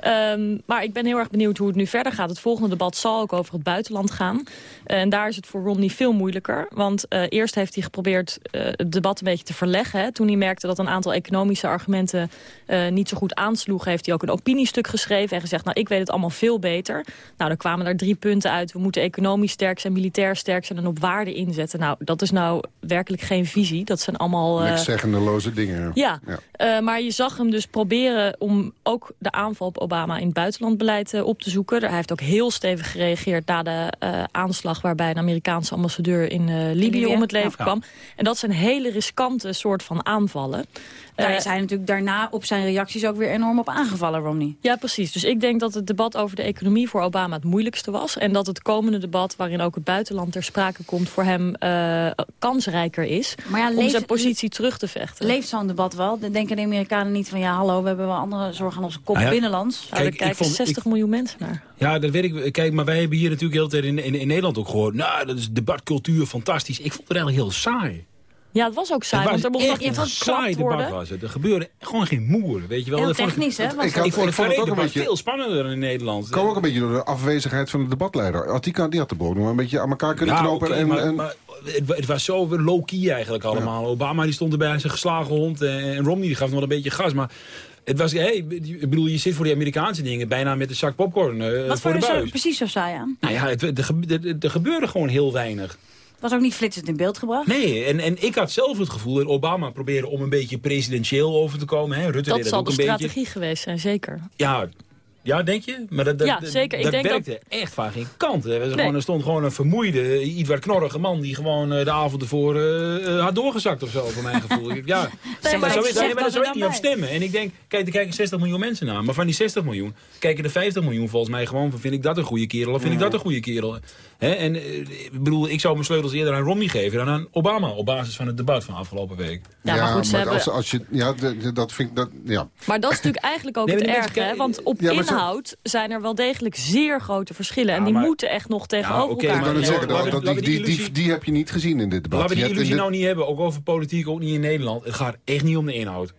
Ehm, maar ik ben heel erg benieuwd hoe het nu verder gaat. Het volgende debat zal ook over het buitenland gaan. Eh, en daar is het voor Romney veel moeilijker. Want eh, eerst heeft hij geprobeerd eh, het debat een beetje te verleggen. Hè. Toen hij merkte dat een aantal economische argumenten eh, niet zo goed aansloegen... heeft hij ook een opiniestuk geschreven en gezegd... nou, ik weet het allemaal veel beter. Nou, er kwamen daar drie punten uit. We moeten economisch sterk zijn, militair sterk zijn... en op waarde inzetten. Nou, dat is nou werkelijk geen visie. Dat zijn allemaal... eh, Niks zeggendeloze dingen. ja, eh, maar je zag hem dus proberen om ook de aanval op Obama in het buitenlandbeleid eh, op te zoeken. Hij heeft ook heel stevig gereageerd na de eh, aanslag waarbij een Amerikaanse ambassadeur in eh, Libië, Libië, om het leven ja. kwam. En dat zijn hele riskante soort van aanvallen. Daar Eh, is hij natuurlijk daarna op zijn reacties ook weer enorm op aangevallen, Romney. ja, precies. Dus ik denk dat het debat over de economie voor Obama het moeilijkste was. En dat het komende debat, waarin ook het buitenland ter sprake komt... voor hem uh, kansrijker is maar ja, om zijn positie terug te vechten. Leeft zo'n debat wel? Dan denken de Amerikanen niet van... ja, hallo, we hebben wel andere zorgen aan onze kop nou ja, binnenlands. Kijk, er kijken vond, 60 ik, miljoen mensen naar. Ja, dat weet ik. Kijk, maar wij hebben hier natuurlijk heel tijd in, in, in Nederland ook gehoord... nou, dat is debatcultuur, fantastisch. Ik vond het eigenlijk heel saai. Ja, het was ook saai, het was want er mocht echt nog een saai debat was het. Er gebeurde gewoon geen moer, weet je wel. Heel technisch, hè? Had, Ik vond ik vond het ook een beetje... veel spannender in Nederland. kwam ook een beetje door de afwezigheid van de debatleider. Attika, die had de nog een beetje aan elkaar kunnen Ja, knopen. en, maar, en- maar het, wa- het was zo low-key eigenlijk allemaal. Obama die stond erbij, zijn geslagen hond. En, en Romney die gaf nog wel een beetje gas. Maar het was, hey, ik bedoel, je zit voor die Amerikaanse dingen bijna met een zak popcorn eh, Wat voor de buis. precies zo saai aan? Nou ja, het, er gebeurde gewoon heel weinig. Was ook niet flitsend in beeld gebracht? Nee, en, en ik had zelf het gevoel dat Obama probeerde om een beetje presidentieel over te komen. Hè. Rutte Dat deed zal ook de een beetje. strategie geweest zijn, zeker. Ja, ja, denk je? Maar dat, dat, Ja, dat- zeker. Werkte echt van geen kant. Er, was Nee. gewoon, er stond gewoon een vermoeide, iets wat knorrige man... die gewoon eh, de avond ervoor eh, eh, had doorgezakt of zo, voor mijn gevoel. Ja, <laughs> Zeg maar zo is, nee, daar zou ik niet op stemmen. En ik denk, kijk, er kijken 60 miljoen mensen naar. Maar van die 60 miljoen kijken er 50 miljoen volgens mij gewoon... van vind ik dat een goede kerel of vind ik dat een goede kerel. Hè? En eh, ik bedoel, ik zou mijn sleutels eerder aan Romney geven... dan aan Obama, op basis van het debat van afgelopen week. Ja, maar goed, ze hebben- als, als je, ja, dat vind ik dat, ja. Maar dat is natuurlijk eigenlijk ook Nee, het maar die erge, mensen hè? Want op Ja, maar inhoud zijn er wel degelijk zeer grote verschillen. En die maar- moeten echt nog tegenover oké, elkaar Ik kan maar- zeggen, dat, dat, die, die, die die, die heb je niet gezien in dit debat. Laten we die illusie dit- nou niet hebben, ook over politiek, ook niet in Nederland. Het gaat echt niet om de inhoud.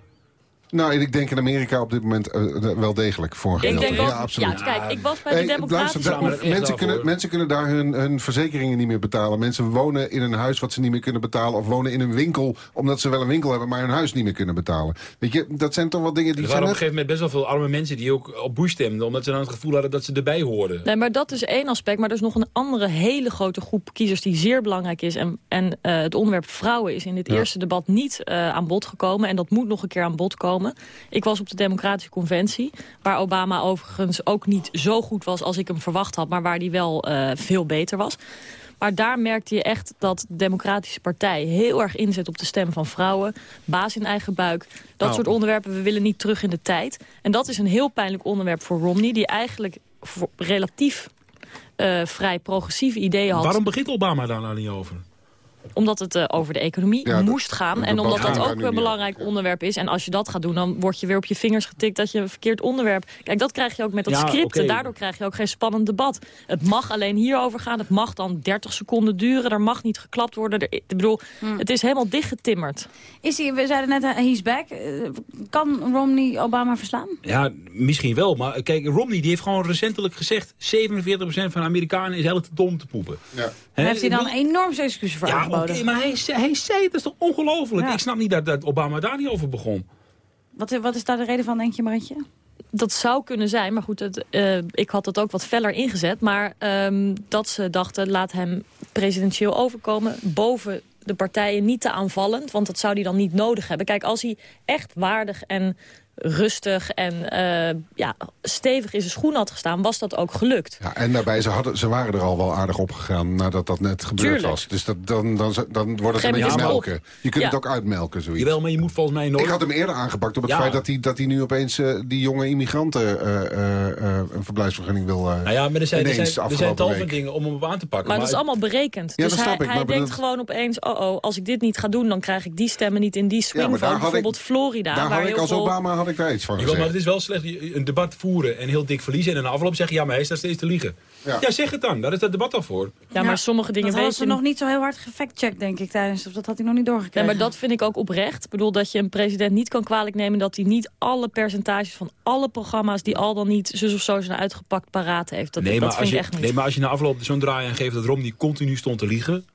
Nou, ik denk in Amerika op dit moment eh, wel degelijk voor een Ik denk ja, absoluut. ja, kijk, ik was bij Hey, de democratische luister, daar- Conventie. mensen, kunnen, mensen kunnen daar hun, hun verzekeringen niet meer betalen. Mensen wonen in een huis wat ze niet meer kunnen betalen. Of wonen in een winkel omdat ze wel een winkel hebben, maar hun huis niet meer kunnen betalen. Weet je, dat zijn toch wel dingen die Er zijn waren op een gegeven moment best wel veel arme mensen die ook op Bush stemden. Omdat ze dan het gevoel hadden dat ze erbij hoorden. Nee, maar dat is één aspect. Maar er is nog een andere hele grote groep kiezers die zeer belangrijk is. En, en eh, het onderwerp vrouwen is in dit Ja. eerste debat niet eh, aan bod gekomen. En dat moet nog een keer aan bod komen. Ik was op de Democratische Conventie. Waar Obama overigens ook niet zo goed was als ik hem verwacht had. Maar waar hij wel eh, veel beter was. Maar daar merkte je echt dat de Democratische Partij heel erg inzet op de stem van vrouwen. Baas in eigen buik. Dat Nou. soort onderwerpen, we willen niet terug in de tijd. En dat is een heel pijnlijk onderwerp voor Romney. Die eigenlijk relatief eh, vrij progressieve ideeën had. Waarom begint Obama daar nou niet over? Omdat het eh, over de economie Ja, dat- moest gaan. En omdat dat ook een belangrijk onderwerp is. En als je dat gaat doen, dan word je weer op je vingers getikt dat je een verkeerd onderwerp... Kijk, dat krijg je ook met dat Ja, script. oké. Daardoor krijg je ook geen spannend debat. Het mag alleen hierover gaan. Het mag dan 30 seconden duren. Er mag niet geklapt worden. Er- ik bedoel, Hmm. het is helemaal dichtgetimmerd. Is hij, we zeiden net, uh, he's back. Eh, kan Romney Obama verslaan? Ja, misschien wel. Maar kijk, Romney die heeft gewoon recentelijk gezegd... 47% van de Amerikanen is heel te dom te poepen. Ja. Heeft hij dan een enorm excuus voor Ja, maar hij, zei- hij zei het, dat is toch ongelooflijk? Ja. Ik snap niet dat, dat Obama daar niet over begon. Wat, wat is daar de reden van, denk je, Marietje? Dat zou kunnen zijn, maar goed, het, eh, ik had het ook wat feller ingezet. Maar ehm, dat ze dachten, laat hem presidentieel overkomen... boven de partijen niet te aanvallend, want dat zou hij dan niet nodig hebben. Kijk, als hij echt waardig en rustig en eh, ja, stevig in zijn schoenen had gestaan... was dat ook gelukt. Ja, en daarbij, ze, hadden, ze waren er al wel aardig op gegaan nadat dat net gebeurd Tuurlijk. was. Dus dat, dan, dan, dan wordt het een beetje op. melken. Je kunt Ja. het ook uitmelken, zoiets. Jawel, maar je moet volgens mij nooit... Ik had hem eerder aangepakt op het Ja. feit dat hij, dat hij nu opeens eh, die jonge immigranten eh, eh, eh, een verblijfsvergunning wil eh Nou ja, maar er zijn, er ineens zijn, er tal van week. dingen om hem op aan te pakken. Maar dat is allemaal berekend. Ja, dus dat hij, snap ik, hij maar denkt dat- gewoon opeens... oh oh, als ik dit niet ga doen, dan krijg ik die stemmen niet in die swing maar van had ik- bijvoorbeeld Florida. Daar waar had ik als. Obama had ik daar iets van Jawel, maar gezegd. het is wel slecht een debat voeren en heel dik verliezen... en in de afloop zeggen, ja, maar hij staat steeds te liegen. Ja. Ja, zeg het dan. Daar is dat debat al voor. Ja, maar sommige dingen dat hadden ze nog niet zo heel hard gefactcheckt, denk ik, tijdens. Of dat had hij nog niet Nee, doorgekregen. maar dat vind ik ook oprecht. Ik bedoel dat je een president niet kan kwalijk nemen... dat hij niet alle percentages van alle programma's... die al dan niet zus of zo zijn uitgepakt paraat heeft. Dat, nee, dat maar vind als ik je, echt niet. nee, maar als je na afloop zo'n draai aan geeft dat Romney continu stond te liegen...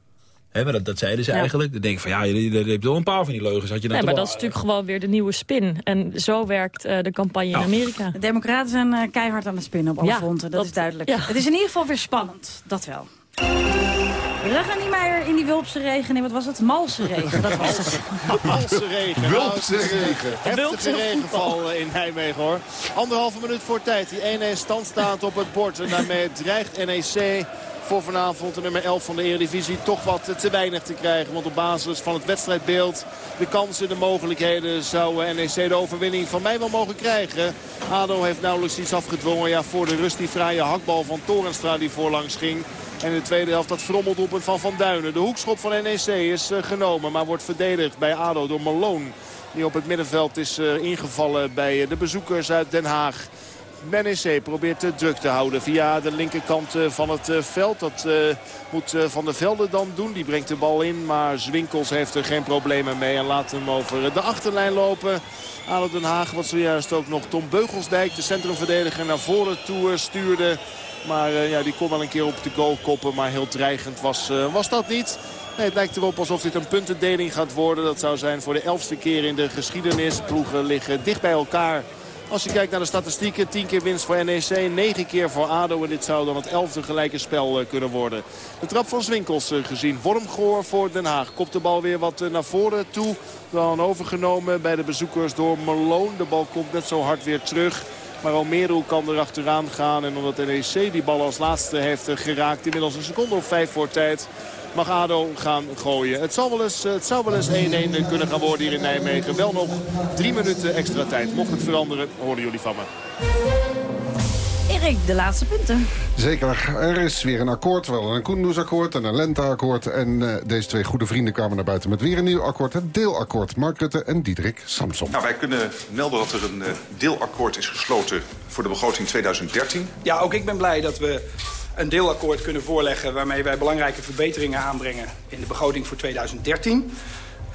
Hè, maar dat, dat zeiden ze Ja. eigenlijk. Dan denk ik van, ja, je, je, je hebt wel een paar van die leugens. Had je dan Nee, maar dat is natuurlijk gewoon weer de nieuwe spin. En zo werkt eh, de campagne in Ja. Amerika. De democraten zijn eh, keihard aan het spinnen op alle Ja, fronten, dat, dat- is duidelijk. ja. Het is in ieder geval weer spannend, dat wel. Ragnar Niemeyer in die Wulpse regen. Nee, wat was het? Malse regen, dat was het. <laughs> Malse regen. Wulpse regen. Heftige Wulpse regenval eh, in Nijmegen hoor. Anderhalve minuut voor tijd. Die 1-1 stand staat op het bord. En daarmee dreigt NEC voor vanavond de nummer 11 van de Eredivisie toch wat te weinig te krijgen. Want op basis van het wedstrijdbeeld, de kansen, de mogelijkheden... zou eh, NEC de overwinning van mij wel mogen krijgen. ADO heeft nauwelijks iets afgedwongen. Ja, voor de rust die fraaie hakbal van Torenstra die voorlangs ging. En in de tweede helft dat frommeldoelpunt van Van Duinen. De hoekschop van NEC is uh, genomen, maar wordt verdedigd bij ADO door Malone. Die op het middenveld is uh, ingevallen bij de bezoekers uit Den Haag. NEC probeert druk te houden via de linkerkant van het veld. Dat moet Van der Velde dan doen. Die brengt de bal in, maar Zwinkels heeft er geen problemen mee. En laat hem over de achterlijn lopen. Aan Den Haag, wat zojuist ook nog Tom Beugelsdijk, de centrumverdediger, naar voren toe stuurde. Maar uh, ja, die kon wel een keer op de goal koppen, maar heel dreigend was, uh, was dat niet. Nee, het lijkt erop alsof dit een puntendeling gaat worden. Dat zou zijn voor de elfste keer in de geschiedenis. Ploegen liggen dicht bij elkaar. Als je kijkt naar de statistieken, 10 keer winst voor NEC, 9 keer voor ADO. En dit zou dan het elfde gelijke spel uh, kunnen worden. De trap van Zwinkels gezien. Wormgoor voor Den Haag. Kopt de bal weer wat naar voren toe. Dan overgenomen bij de bezoekers door Malone. De bal komt net zo hard weer terug. Maar Almere kan er achteraan gaan. En omdat NEC die bal als laatste heeft geraakt. Inmiddels een seconde of vijf voor tijd mag ADO gaan gooien. Het, het zou wel eens 1-1 kunnen gaan worden hier in Nijmegen. Wel nog drie minuten extra tijd. Mocht het veranderen, horen jullie van me. Erik, de laatste punten. Zeker, er is weer een akkoord. Wel een Koendersakkoord en een Lenteakkoord. En uh, deze twee goede vrienden kwamen naar buiten met weer een nieuw akkoord. Het deelakkoord. Mark Rutte en Diederik Samson. Nou, wij kunnen melden dat er een uh, deelakkoord is gesloten voor de begroting 2013. Ja, ook ik ben blij dat we een deelakkoord kunnen voorleggen... waarmee wij belangrijke verbeteringen aanbrengen in de begroting voor 2013.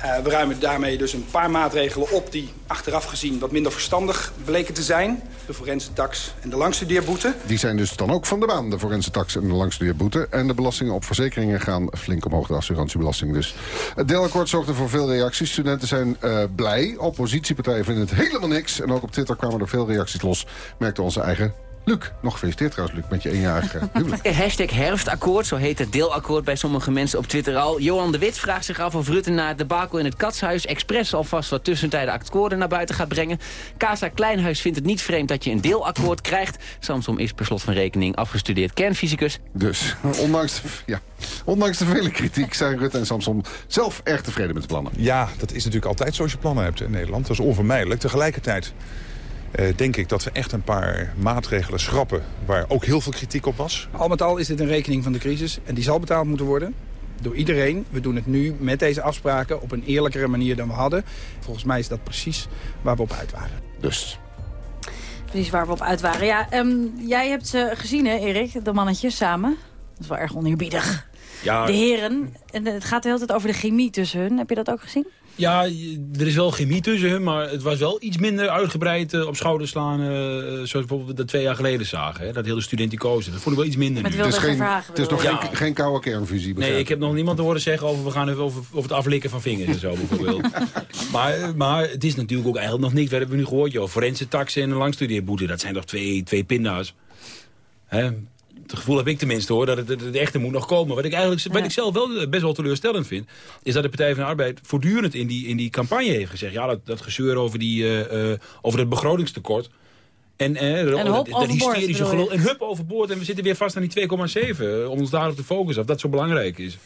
Uh, we ruimen daarmee dus een paar maatregelen op die achteraf gezien wat minder verstandig bleken te zijn. De forense tax en de langstudeerboete. Die zijn dus dan ook van de baan, de forense tax en de langstudeerboete. En de belastingen op verzekeringen gaan flink omhoog, de assurantiebelasting dus. Het deelakkoord zorgde voor veel reacties. Studenten zijn uh, blij, oppositiepartijen vinden het helemaal niks. En ook op Twitter kwamen er veel reacties los, merkte onze eigen Luc, nog gefeliciteerd trouwens, Luc, met je eenjarige <laughs> huwelijk. Hashtag herfstakkoord, zo heet het deelakkoord bij sommige mensen op Twitter al. Johan de Wit vraagt zich af of Rutte na het debakel in het Katshuis... expres alvast wat tussentijden akkoorden naar buiten gaat brengen. Casa Kleinhuis vindt het niet vreemd dat je een deelakkoord krijgt. Samsom is per slot van rekening afgestudeerd kernfysicus. Dus, ondanks, ja, ondanks de vele kritiek zijn Rutte en Samsom zelf erg tevreden met de plannen. Ja, dat is natuurlijk altijd zo als je plannen hebt in Nederland. Dat is onvermijdelijk. Tegelijkertijd denk ik dat we echt een paar maatregelen schrappen... waar ook heel veel kritiek op was. Al met al is dit een rekening van de crisis en die zal betaald moeten worden door iedereen. We doen het nu met deze afspraken op een eerlijkere manier dan we hadden. Volgens mij is dat precies waar we op uit waren. Dus... Precies waar we op uit waren. Ja, um, jij hebt ze gezien, hè, Erik? De mannetjes samen. Dat is wel erg oneerbiedig. Ja. De heren. En het gaat de hele tijd over de chemie tussen hun. Heb je dat ook gezien? Ja, er is wel chemie tussen hun, maar het was wel iets minder uitgebreid uh, op schouders slaan. Uh, zoals bijvoorbeeld we dat twee jaar geleden zagen. Hè? Dat hele studenticoze. Dat vond ik wel iets minder Met nu. Het is, geen, vragen, het is nog ja. geen, geen koude kernfusie. Nee, ik heb nog niemand horen zeggen over, we gaan even over, over het aflikken van vingers en zo bijvoorbeeld. <laughs> maar, maar het is natuurlijk ook eigenlijk nog niks. Wat hebben we nu gehoord? Joh? Forense taxen en een langstudeerboete. Dat zijn toch twee, twee pinda's. Hè? Het gevoel heb ik tenminste hoor, dat het, het, echte moet nog komen. Wat ik, eigenlijk, wat ik zelf wel best wel teleurstellend vind... is dat de Partij van de Arbeid voortdurend in die, in die campagne heeft gezegd... ja, dat, dat gezeur over, die, uh, uh, over het begrotingstekort... En, eh, en dat, dat hysterische gelul. En hup overboord. En we zitten weer vast aan die 2,7. Om ons daarop te focussen. Of dat zo belangrijk is.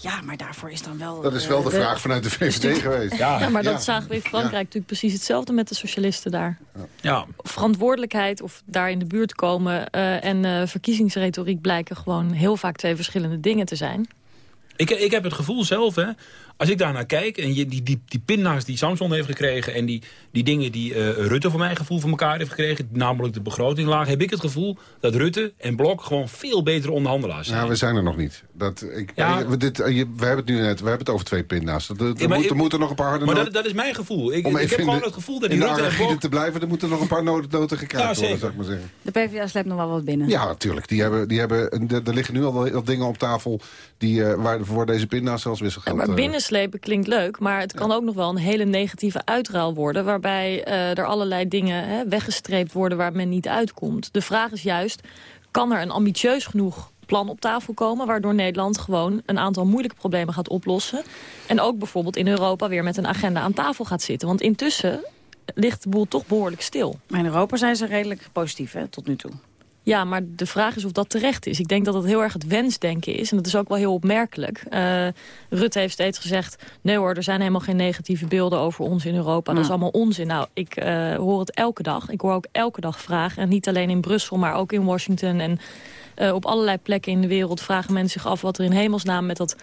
Ja, maar daarvoor is dan wel... Dat is wel de, de vraag vanuit de VVD geweest. Ja, ja maar dat zagen we in Frankrijk ja. natuurlijk precies hetzelfde met de socialisten daar. Ja. Verantwoordelijkheid of daar in de buurt komen uh, en uh, verkiezingsretoriek blijken gewoon heel vaak twee verschillende dingen te zijn. Ik, ik heb het gevoel zelf, hè, als ik daar naar kijk en je, die, die, die pinna's die Samson heeft gekregen... en die, die dingen die uh, Rutte voor mijn gevoel van elkaar heeft gekregen... namelijk de begrotinglaag, heb ik het gevoel dat Rutte en Blok... gewoon veel betere onderhandelaars zijn. Ja, we zijn er nog niet. Dat, ik, ja, we, dit, we hebben het nu net we hebben het over twee pinna's. Er, ja, moet, moeten nog een paar harde Maar dat, dat, is mijn gevoel. Ik, ik heb gewoon het gevoel dat die Rutte en Blok... te blijven, er moeten nog een paar noten, noten gekraakt ja, worden, zou ik maar zeggen. De PvdA slept nog wel wat binnen. Ja, natuurlijk. Die hebben, die hebben, er liggen nu al wat dingen op tafel... Die, uh, waar voor deze pinda's zelfs wisselgeld... Ja, maar binnenslepen klinkt leuk. Maar het kan ook nog wel een hele negatieve uitruil worden... waarbij uh, er allerlei dingen hè, weggestreept worden waar men niet uitkomt. De vraag is juist, kan er een ambitieus genoeg plan op tafel komen... waardoor Nederland gewoon een aantal moeilijke problemen gaat oplossen... en ook bijvoorbeeld in Europa weer met een agenda aan tafel gaat zitten. Want intussen ligt de boel toch behoorlijk stil. Maar in Europa zijn ze redelijk positief hè, tot nu toe. Ja, maar de vraag is of dat terecht is. Ik denk dat dat heel erg het wensdenken is. En dat is ook wel heel opmerkelijk. Uh, Rutte heeft steeds gezegd... nee hoor, er zijn helemaal geen negatieve beelden over ons in Europa. Dat is allemaal onzin. Nou, ik uh, hoor het elke dag. Ik hoor ook elke dag vragen. En niet alleen in Brussel, maar ook in Washington. En uh, op allerlei plekken in de wereld vragen mensen zich af... wat er in hemelsnaam met dat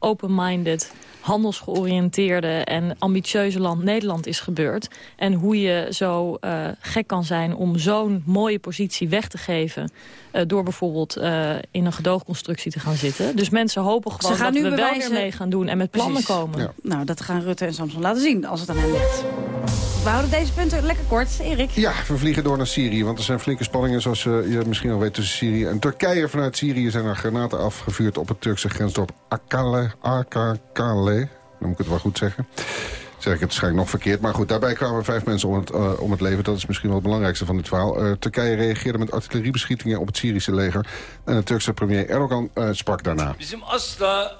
open-minded handelsgeoriënteerde en ambitieuze land Nederland is gebeurd. En hoe je zo uh, gek kan zijn om zo'n mooie positie weg te geven... Uh, door bijvoorbeeld uh, in een gedoogconstructie te gaan zitten. Dus mensen hopen gewoon dat we bewijzen... wel weer mee gaan doen en met plannen Precies. komen. Ja. Nou, dat gaan Rutte en Samson laten zien als het aan hen ligt. We houden deze punten lekker kort. Erik? Ja, we vliegen door naar Syrië. Want er zijn flinke spanningen, zoals uh, je misschien al weet, tussen Syrië en Turkije. Vanuit Syrië zijn er granaten afgevuurd op het Turkse grensdorp Akale. Akakale. Dan moet ik het wel goed zeggen. Zeg ik het waarschijnlijk nog verkeerd. Maar goed, daarbij kwamen vijf mensen om het, uh, om het leven. Dat is misschien wel het belangrijkste van dit verhaal. Uh, Turkije reageerde met artilleriebeschietingen op het Syrische leger. En de Turkse premier Erdogan uh, sprak daarna. Bizim asla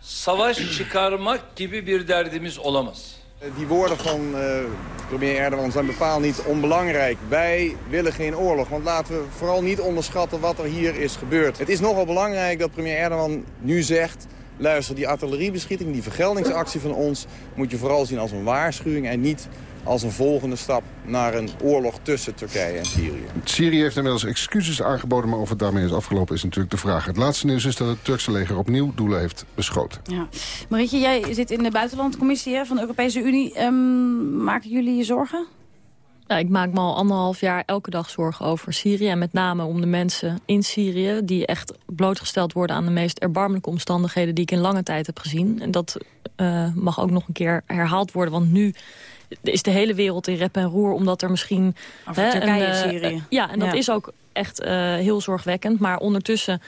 savaş çıkarmak gibi bir derdimiz olamaz. Die woorden van uh, premier Erdogan zijn bepaald niet onbelangrijk. Wij willen geen oorlog, want laten we vooral niet onderschatten wat er hier is gebeurd. Het is nogal belangrijk dat premier Erdogan nu zegt... luister, die artilleriebeschieting, die vergeldingsactie van ons... moet je vooral zien als een waarschuwing en niet als een volgende stap naar een oorlog tussen Turkije en Syrië. Syrië heeft inmiddels excuses aangeboden, maar of het daarmee is afgelopen is natuurlijk de vraag. Het laatste nieuws is dat het Turkse leger opnieuw doelen heeft beschoten. Ja. Marietje, jij zit in de buitenlandcommissie hè, van de Europese Unie. Um, maken jullie je zorgen? Ja, ik maak me al anderhalf jaar elke dag zorgen over Syrië. En met name om de mensen in Syrië... die echt blootgesteld worden aan de meest erbarmelijke omstandigheden... die ik in lange tijd heb gezien. En dat uh, mag ook nog een keer herhaald worden. Want nu is de hele wereld in rep en roer, omdat er misschien... Over hè, Turkije en uh, Syrië. Uh, ja, en dat ja. is ook echt uh, heel zorgwekkend. Maar ondertussen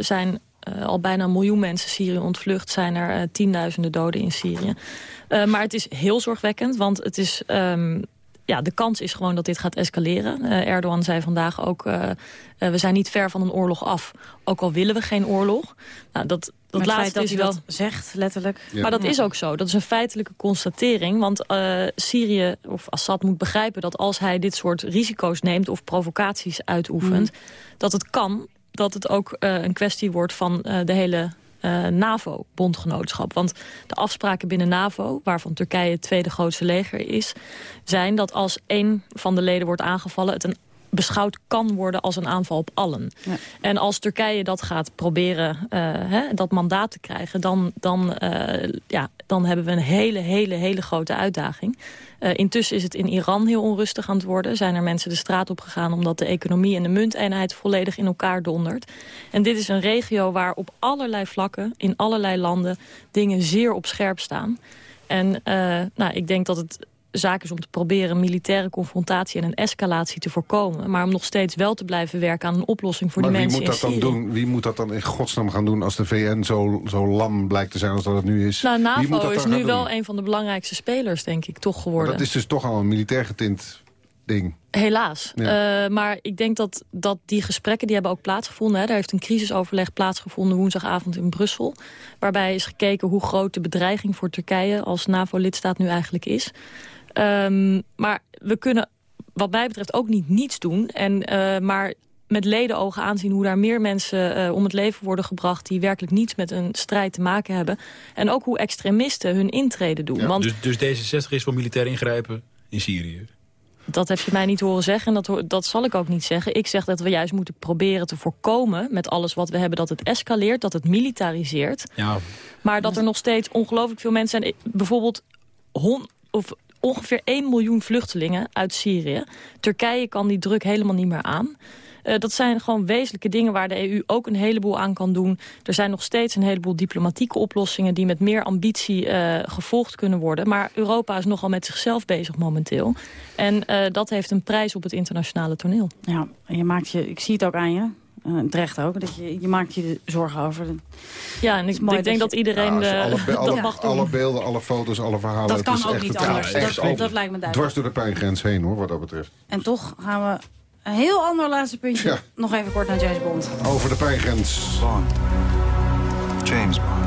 zijn al bijna een miljoen mensen Syrië ontvlucht. Zijn er tienduizenden doden in Syrië. maar het is heel zorgwekkend, want het is... Um, ja, de kans is gewoon dat dit gaat escaleren. Uh, Erdogan zei vandaag ook, uh, uh, we zijn niet ver van een oorlog af. Ook al willen we geen oorlog. Nou, dat, dat laatste dat is hij wel... dat zegt, letterlijk. Ja. Maar dat ja. is ook zo. Dat is een feitelijke constatering. Want Syrië, of Assad moet begrijpen dat als hij dit soort risico's neemt... of provocaties uitoefent, mm. dat het kan dat het ook een kwestie wordt van de hele uh, NAVO-bondgenootschap. Want de afspraken binnen NAVO, waarvan Turkije het tweede grootste leger is... zijn dat als één van de leden wordt aangevallen... het een beschouwd kan worden als een aanval op allen. Ja. En als Turkije dat gaat proberen, uh, hè, dat mandaat te krijgen... dan, dan, uh, ja, dan hebben we een hele, hele, hele grote uitdaging. Uh, intussen is het in Iran heel onrustig aan het worden. Zijn er mensen de straat op gegaan omdat de economie en de munteenheid volledig in elkaar dondert. En dit is een regio waar op allerlei vlakken, in allerlei landen, dingen zeer op scherp staan. En nou, ik denk dat het zaak is om te proberen militaire confrontatie en een escalatie te voorkomen. Maar om nog steeds wel te blijven werken aan een oplossing voor maar die wie mensen moet dat in dan doen? Wie moet dat dan in godsnaam gaan doen als de VN zo, zo lam blijkt te zijn als dat het nu is? Nou, NAVO is nu wel een van de belangrijkste spelers, denk ik, toch Maar geworden. dat is dus toch al een militair getint ding. Helaas. Ja. Uh, maar ik denk dat, dat die gesprekken die hebben ook plaatsgevonden. Hè. Er heeft een crisisoverleg plaatsgevonden woensdagavond in Brussel. Waarbij is gekeken hoe groot de bedreiging voor Turkije als NAVO-lidstaat nu eigenlijk is. Um, maar we kunnen wat mij betreft ook niet niets doen. En, uh, maar met ledenogen aanzien hoe daar meer mensen uh, om het leven worden gebracht... die werkelijk niets met een strijd te maken hebben. En ook hoe extremisten hun intrede doen. Ja, Want dus, dus D66 is voor militair ingrijpen in Syrië? Dat heb je mij niet horen zeggen en dat, dat zal ik ook niet zeggen. Ik zeg dat we juist moeten proberen te voorkomen... met alles wat we hebben, dat het escaleert, dat het militariseert. Ja. Maar dat er nog steeds ongelooflijk veel mensen zijn... Bijvoorbeeld hon, of ongeveer 1 miljoen vluchtelingen uit Syrië. Turkije kan die druk helemaal niet meer aan. Uh, dat zijn gewoon wezenlijke dingen waar de EU ook een heleboel aan kan doen. Er zijn nog steeds een heleboel diplomatieke oplossingen... die met meer ambitie uh, gevolgd kunnen worden. Maar Europa is nogal met zichzelf bezig momenteel. En uh, dat heeft een prijs op het internationale toneel. Ja, je maakt je, ik zie het ook aan je. Uh, terecht ook, dat je, je maakt je zorgen over. Ja, en ik, ik denk dat, dat iedereen ja, alle, de, alle, dat mag doen. Alle beelden, alle foto's, alle verhalen. Dat kan ook niet anders. Dat, dat, dat, lijkt me duidelijk. Dwars door de pijngrens heen, hoor, wat dat betreft. En toch gaan we een heel ander laatste puntje. Ja. Nog even kort naar James Bond. Over de pijngrens. Bond. James Bond.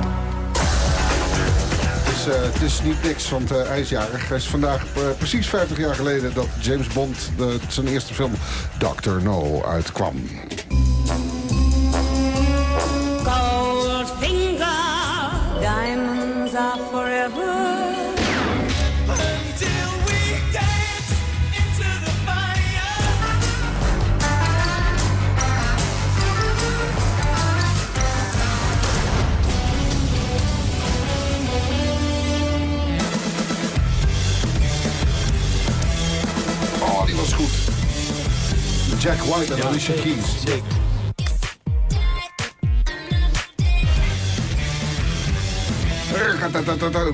Eh, het is niet niks, want eh, hij is jarig. Is vandaag eh, precies 50 jaar geleden dat James Bond de, zijn eerste film Dr. No uitkwam. Goldfinger, diamonds are forever. Oh, die was goed. Jack White en Alicia Keys.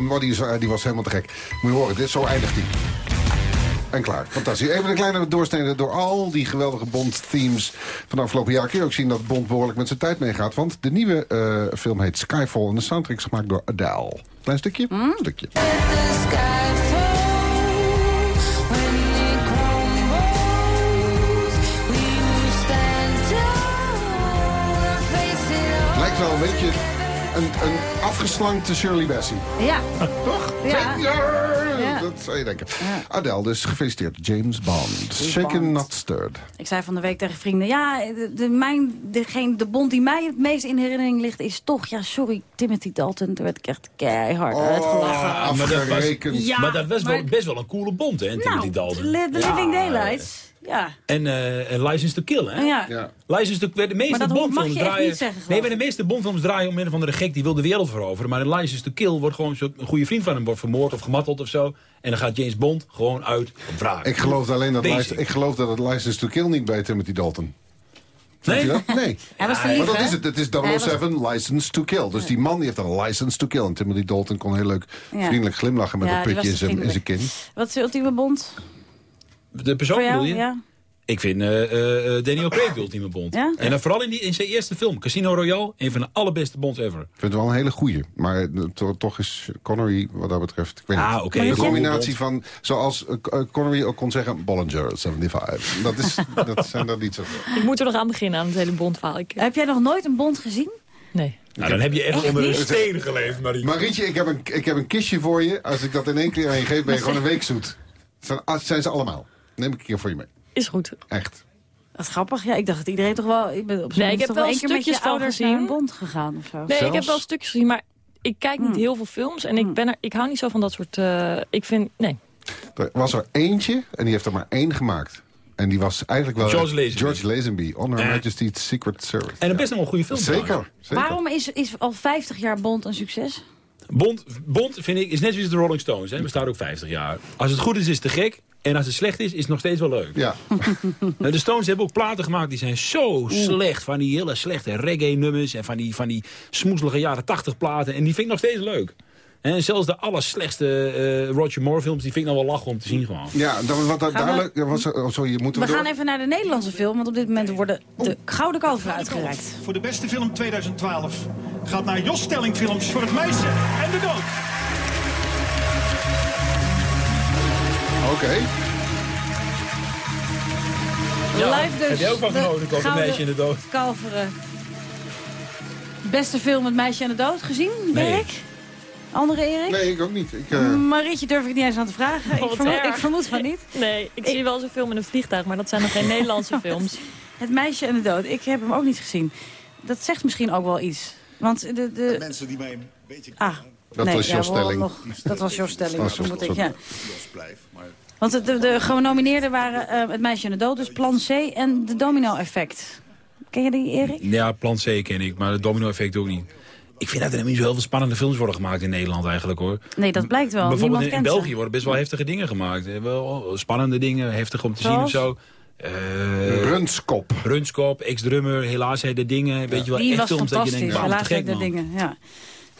Oh, die, is, eh, die was helemaal te gek. Moet je horen, dit, zo eindigt hij. En klaar. Fantastisch. Even een kleine doorsnede door al die geweldige Bond-themes van de afgelopen jaar. Kun je ook zien dat Bond behoorlijk met zijn tijd meegaat. Want de nieuwe eh, film heet Skyfall en de soundtrack is gemaakt door Adele. Klein stukje? Stukje. Wel een beetje een, een afgeslankte Shirley Bassey. Ja. Toch? Ja. Ja, Dat zou je denken. Adele, dus gefeliciteerd. James Bond. Shaken, not stirred. Ik zei van de week tegen vrienden... ja, de, de, mijn, degene, de bond die mij het meest in herinnering ligt... is toch, ja, sorry, Timothy Dalton. Daar werd ik echt keihard Oh, uitgelachen. Ja, maar dat was. Ja, maar dat was wel, best wel een coole bond, hè, Timothy Nou, Dalton. Ja, Living Daylights. Ja. En, eh, en License to Kill, hè? Ja. Ja. License to Kill, de meeste Maar dat mag Bondfilms draaien... niet zeggen, nee, maar de meeste Bondfilms draaien om een van de gek die wil de wereld veroveren. Maar in License to Kill wordt gewoon een goede vriend van hem wordt vermoord of gematteld of zo. En dan gaat James Bond gewoon uit op wraak. Ik geloof alleen dat, Basic. ik geloof dat het License to Kill niet bij Timothy Dalton. Nee? dat? Nee. <laughs> Hij was Maar dat is het. Het is Hij was- 007 License to Kill. Dus die man die heeft een License to Kill. En Timothy Dalton kon heel leuk vriendelijk glimlachen met Ja, een putje in zijn, in zijn kin. Wat is de ultieme bond De persoon voor jou? bedoel je? Ja. Ik vind eh, eh, eh, Daniel Craig de ultieme Bond. Ja? En dan vooral in, die, in zijn eerste film, Casino Royale, een van de allerbeste Bonds ever. Ik vind het wel een hele goeie. Maar to- toch is Connery wat dat betreft... Ik weet Ah, niet. oké. De combinatie van, zoals Connery ook kon zeggen, Bollinger 75. Dat, is, <laughs> dat zijn dat niet zo. Ik moet er nog aan beginnen, aan het hele bondverhaal. Ik, Heb jij nog nooit een bond gezien? nee. Nou, dan heb je echt, Echt onder een steen geleefd, Marie. Marietje, ik heb, een, ik heb een kistje voor je. Als ik dat in één keer aan je geef, ben je gewoon een week zoet. Zijn, ah, zijn ze allemaal. Neem ik een keer voor je mee. Is goed. Echt. Dat is grappig. Ja, ik dacht dat iedereen toch wel... Ik ben op zijn Nee, ik heb wel één keer met je stukjes van ouders gezien. naar een bond gegaan of zo. Nee, ik heb wel stukjes gezien, maar ik kijk niet Hmm. heel veel films. En ik, ben er, ik hou niet zo van dat soort... eh, ik vind... Nee. Er was er eentje en die heeft er maar één gemaakt. En die was eigenlijk wel... George Lazenby. George Lazenby. On Her Ja. Majesty's Secret Service. En een best nog wel een goede film. Zeker. zeker. Waarom is, is al 50 jaar bond een succes? Bond, Bond vind ik, is net zoals de Rolling Stones. Hè. Bestaat ook 50 jaar. Als het goed is, is het te gek. En als het slecht is, is het nog steeds wel leuk. Ja. <laughs> Nou, de Stones hebben ook platen gemaakt die zijn zo slecht. Van die hele slechte reggae-nummers. En van die, van die smoezelige jaren 80 platen. En die vind ik nog steeds leuk. En zelfs de allerslechtste eh Roger Moore films, die vind ik nou wel lachen om te zien gewoon. Ja, dat, wat dat we- duidelijk... dat Was, oh, sorry, moeten We we, gaan door? even naar de Nederlandse film, want op dit moment worden de Gouden Kalveren uitgereikt. Voor de beste film 2012 gaat naar Jos Stelling Films voor het meisje en de dood. Oké. Live dus. heb jij ook wel de genoten, Gouden meisje in de dood. Kalveren. Beste film Het Meisje en de Dood gezien, Nee. Dirk? Andere Erik? Nee, ik ook niet. Ik, eh, Marietje durf ik niet eens aan te vragen. Oh, ik, vermoed, ik vermoed van niet. Nee, ik, zie wel zo'n film in een vliegtuig, maar dat zijn nog geen Nederlandse <laughs> films. Het Meisje en de Dood. Ik heb hem ook niet gezien. Dat zegt misschien ook wel iets. Want de... de... Mensen die mij een beetje Ah, Dat nee, was ja, Stelling. Nog, dat was Jos Stelling, Dat was Jos- ik, ja. Want de, de, de genomineerden waren eh, Het Meisje en de Dood, dus Plan C en De Domino Effect. Ken je die, Erik? Ja, Plan C ken ik, maar het domino-effect ook niet. Ik vind dat er niet zo heel veel spannende films worden gemaakt in Nederland eigenlijk hoor. Nee, dat blijkt wel. Bijvoorbeeld Niemand in, in kent ze. België worden best wel heftige dingen gemaakt. Wel spannende dingen, heftig om te zien of zo. Eh Runskop. Brunskop, ex-drummer, helaas hij de dingen. Weet je wel, Die echt was films dat je denkt, te Helaas de dingen, ja.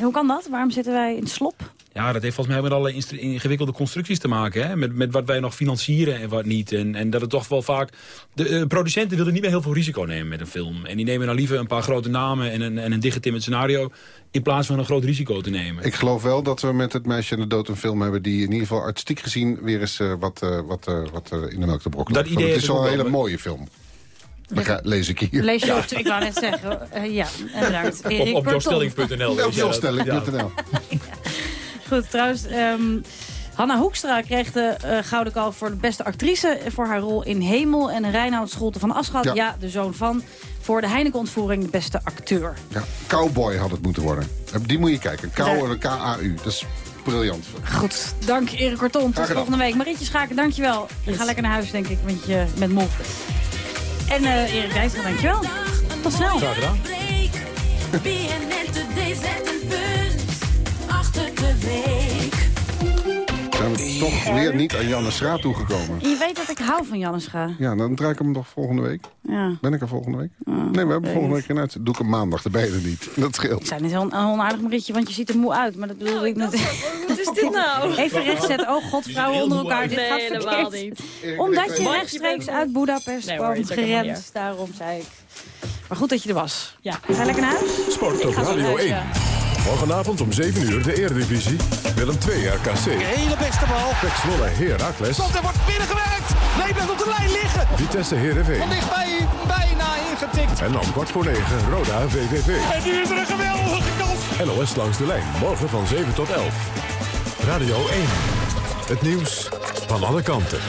En hoe kan dat? Waarom zitten wij in slop? Ja, dat heeft volgens mij met alle ingewikkelde constructies te maken. Hè? Met, met wat wij nog financieren en wat niet. En, en dat het toch wel vaak... De eh, producenten willen niet meer heel veel risico nemen met een film. En die nemen dan liever een paar grote namen en een, en een dichtgetimmerd scenario... in plaats van een groot risico te nemen. Ik geloof wel dat we met het meisje en de dood een film hebben... die in ieder geval artistiek gezien weer eens eh, wat, eh, wat, wat in de melk te brokkelen. Dat idee Het is wel een hele mooie film. Lees ik hier. Lees je op, ik wou net zeggen. eh, ja, inderdaad. Op, Erik op. Ja. <laughs> Goed, trouwens... ehm, Hanna Hoekstra kreeg de eh, Gouden Kalf voor de beste actrice... voor haar rol in Hemel. En Reinoud Scholte van Aschat, Ja. ja. de zoon van... voor de Heineken-ontvoering de beste acteur. Ja, Cowboy had het moeten worden. Die moet je kijken. Cow en K-A-U. Dat is briljant. Goed, dank Erik Korton. Tot volgende week. Marietje Schaken, dankjewel. Je gaat lekker naar huis, denk ik, want je bent moe. En eh, Erik Dijkstra, dankjewel. Tot snel. Graag gedaan. BNN Today zet een punt achter de week. Zijn we toch weer niet aan Janne Schraat toegekomen. Je weet dat ik hou van Jannes Ga. Ja, dan draai ik hem nog volgende week. Ja. Ben ik er volgende week? nee, we hebben volgende week geen uitzending. Doe ik hem maandag, je er niet. <laughs> Dat scheelt. zei net heel een onaardig Marietje, want je ziet er moe uit. Maar dat bedoelde ik net. <laughs> Wat is dit nou? Even recht zetten. Oh god, vrouwen onder elkaar. Dit Nee, gaat helemaal verkeerd. niet. Omdat je rechtstreeks uit Budapest Nee hoor, kwam gerend. niet Daarom zei ik. Maar goed dat je er was. Ja. Ga je lekker naar huis? Sport op Radio naar huis, 1. Morgenavond om 7 uur de Eredivisie. Willem 2 RKC. Hele beste bal. Pek Zwolle Heracles. Komt er wordt binnengewerkt. Nee, blijft op de lijn liggen. Vitesse Heerenveen. Van dichtbij, bijna ingetikt. En om kwart voor 9 Roda VVV. En nu is er een geweldige kans. NOS langs de lijn. Morgen van 7 tot 11. Radio 1. Het nieuws van alle kanten.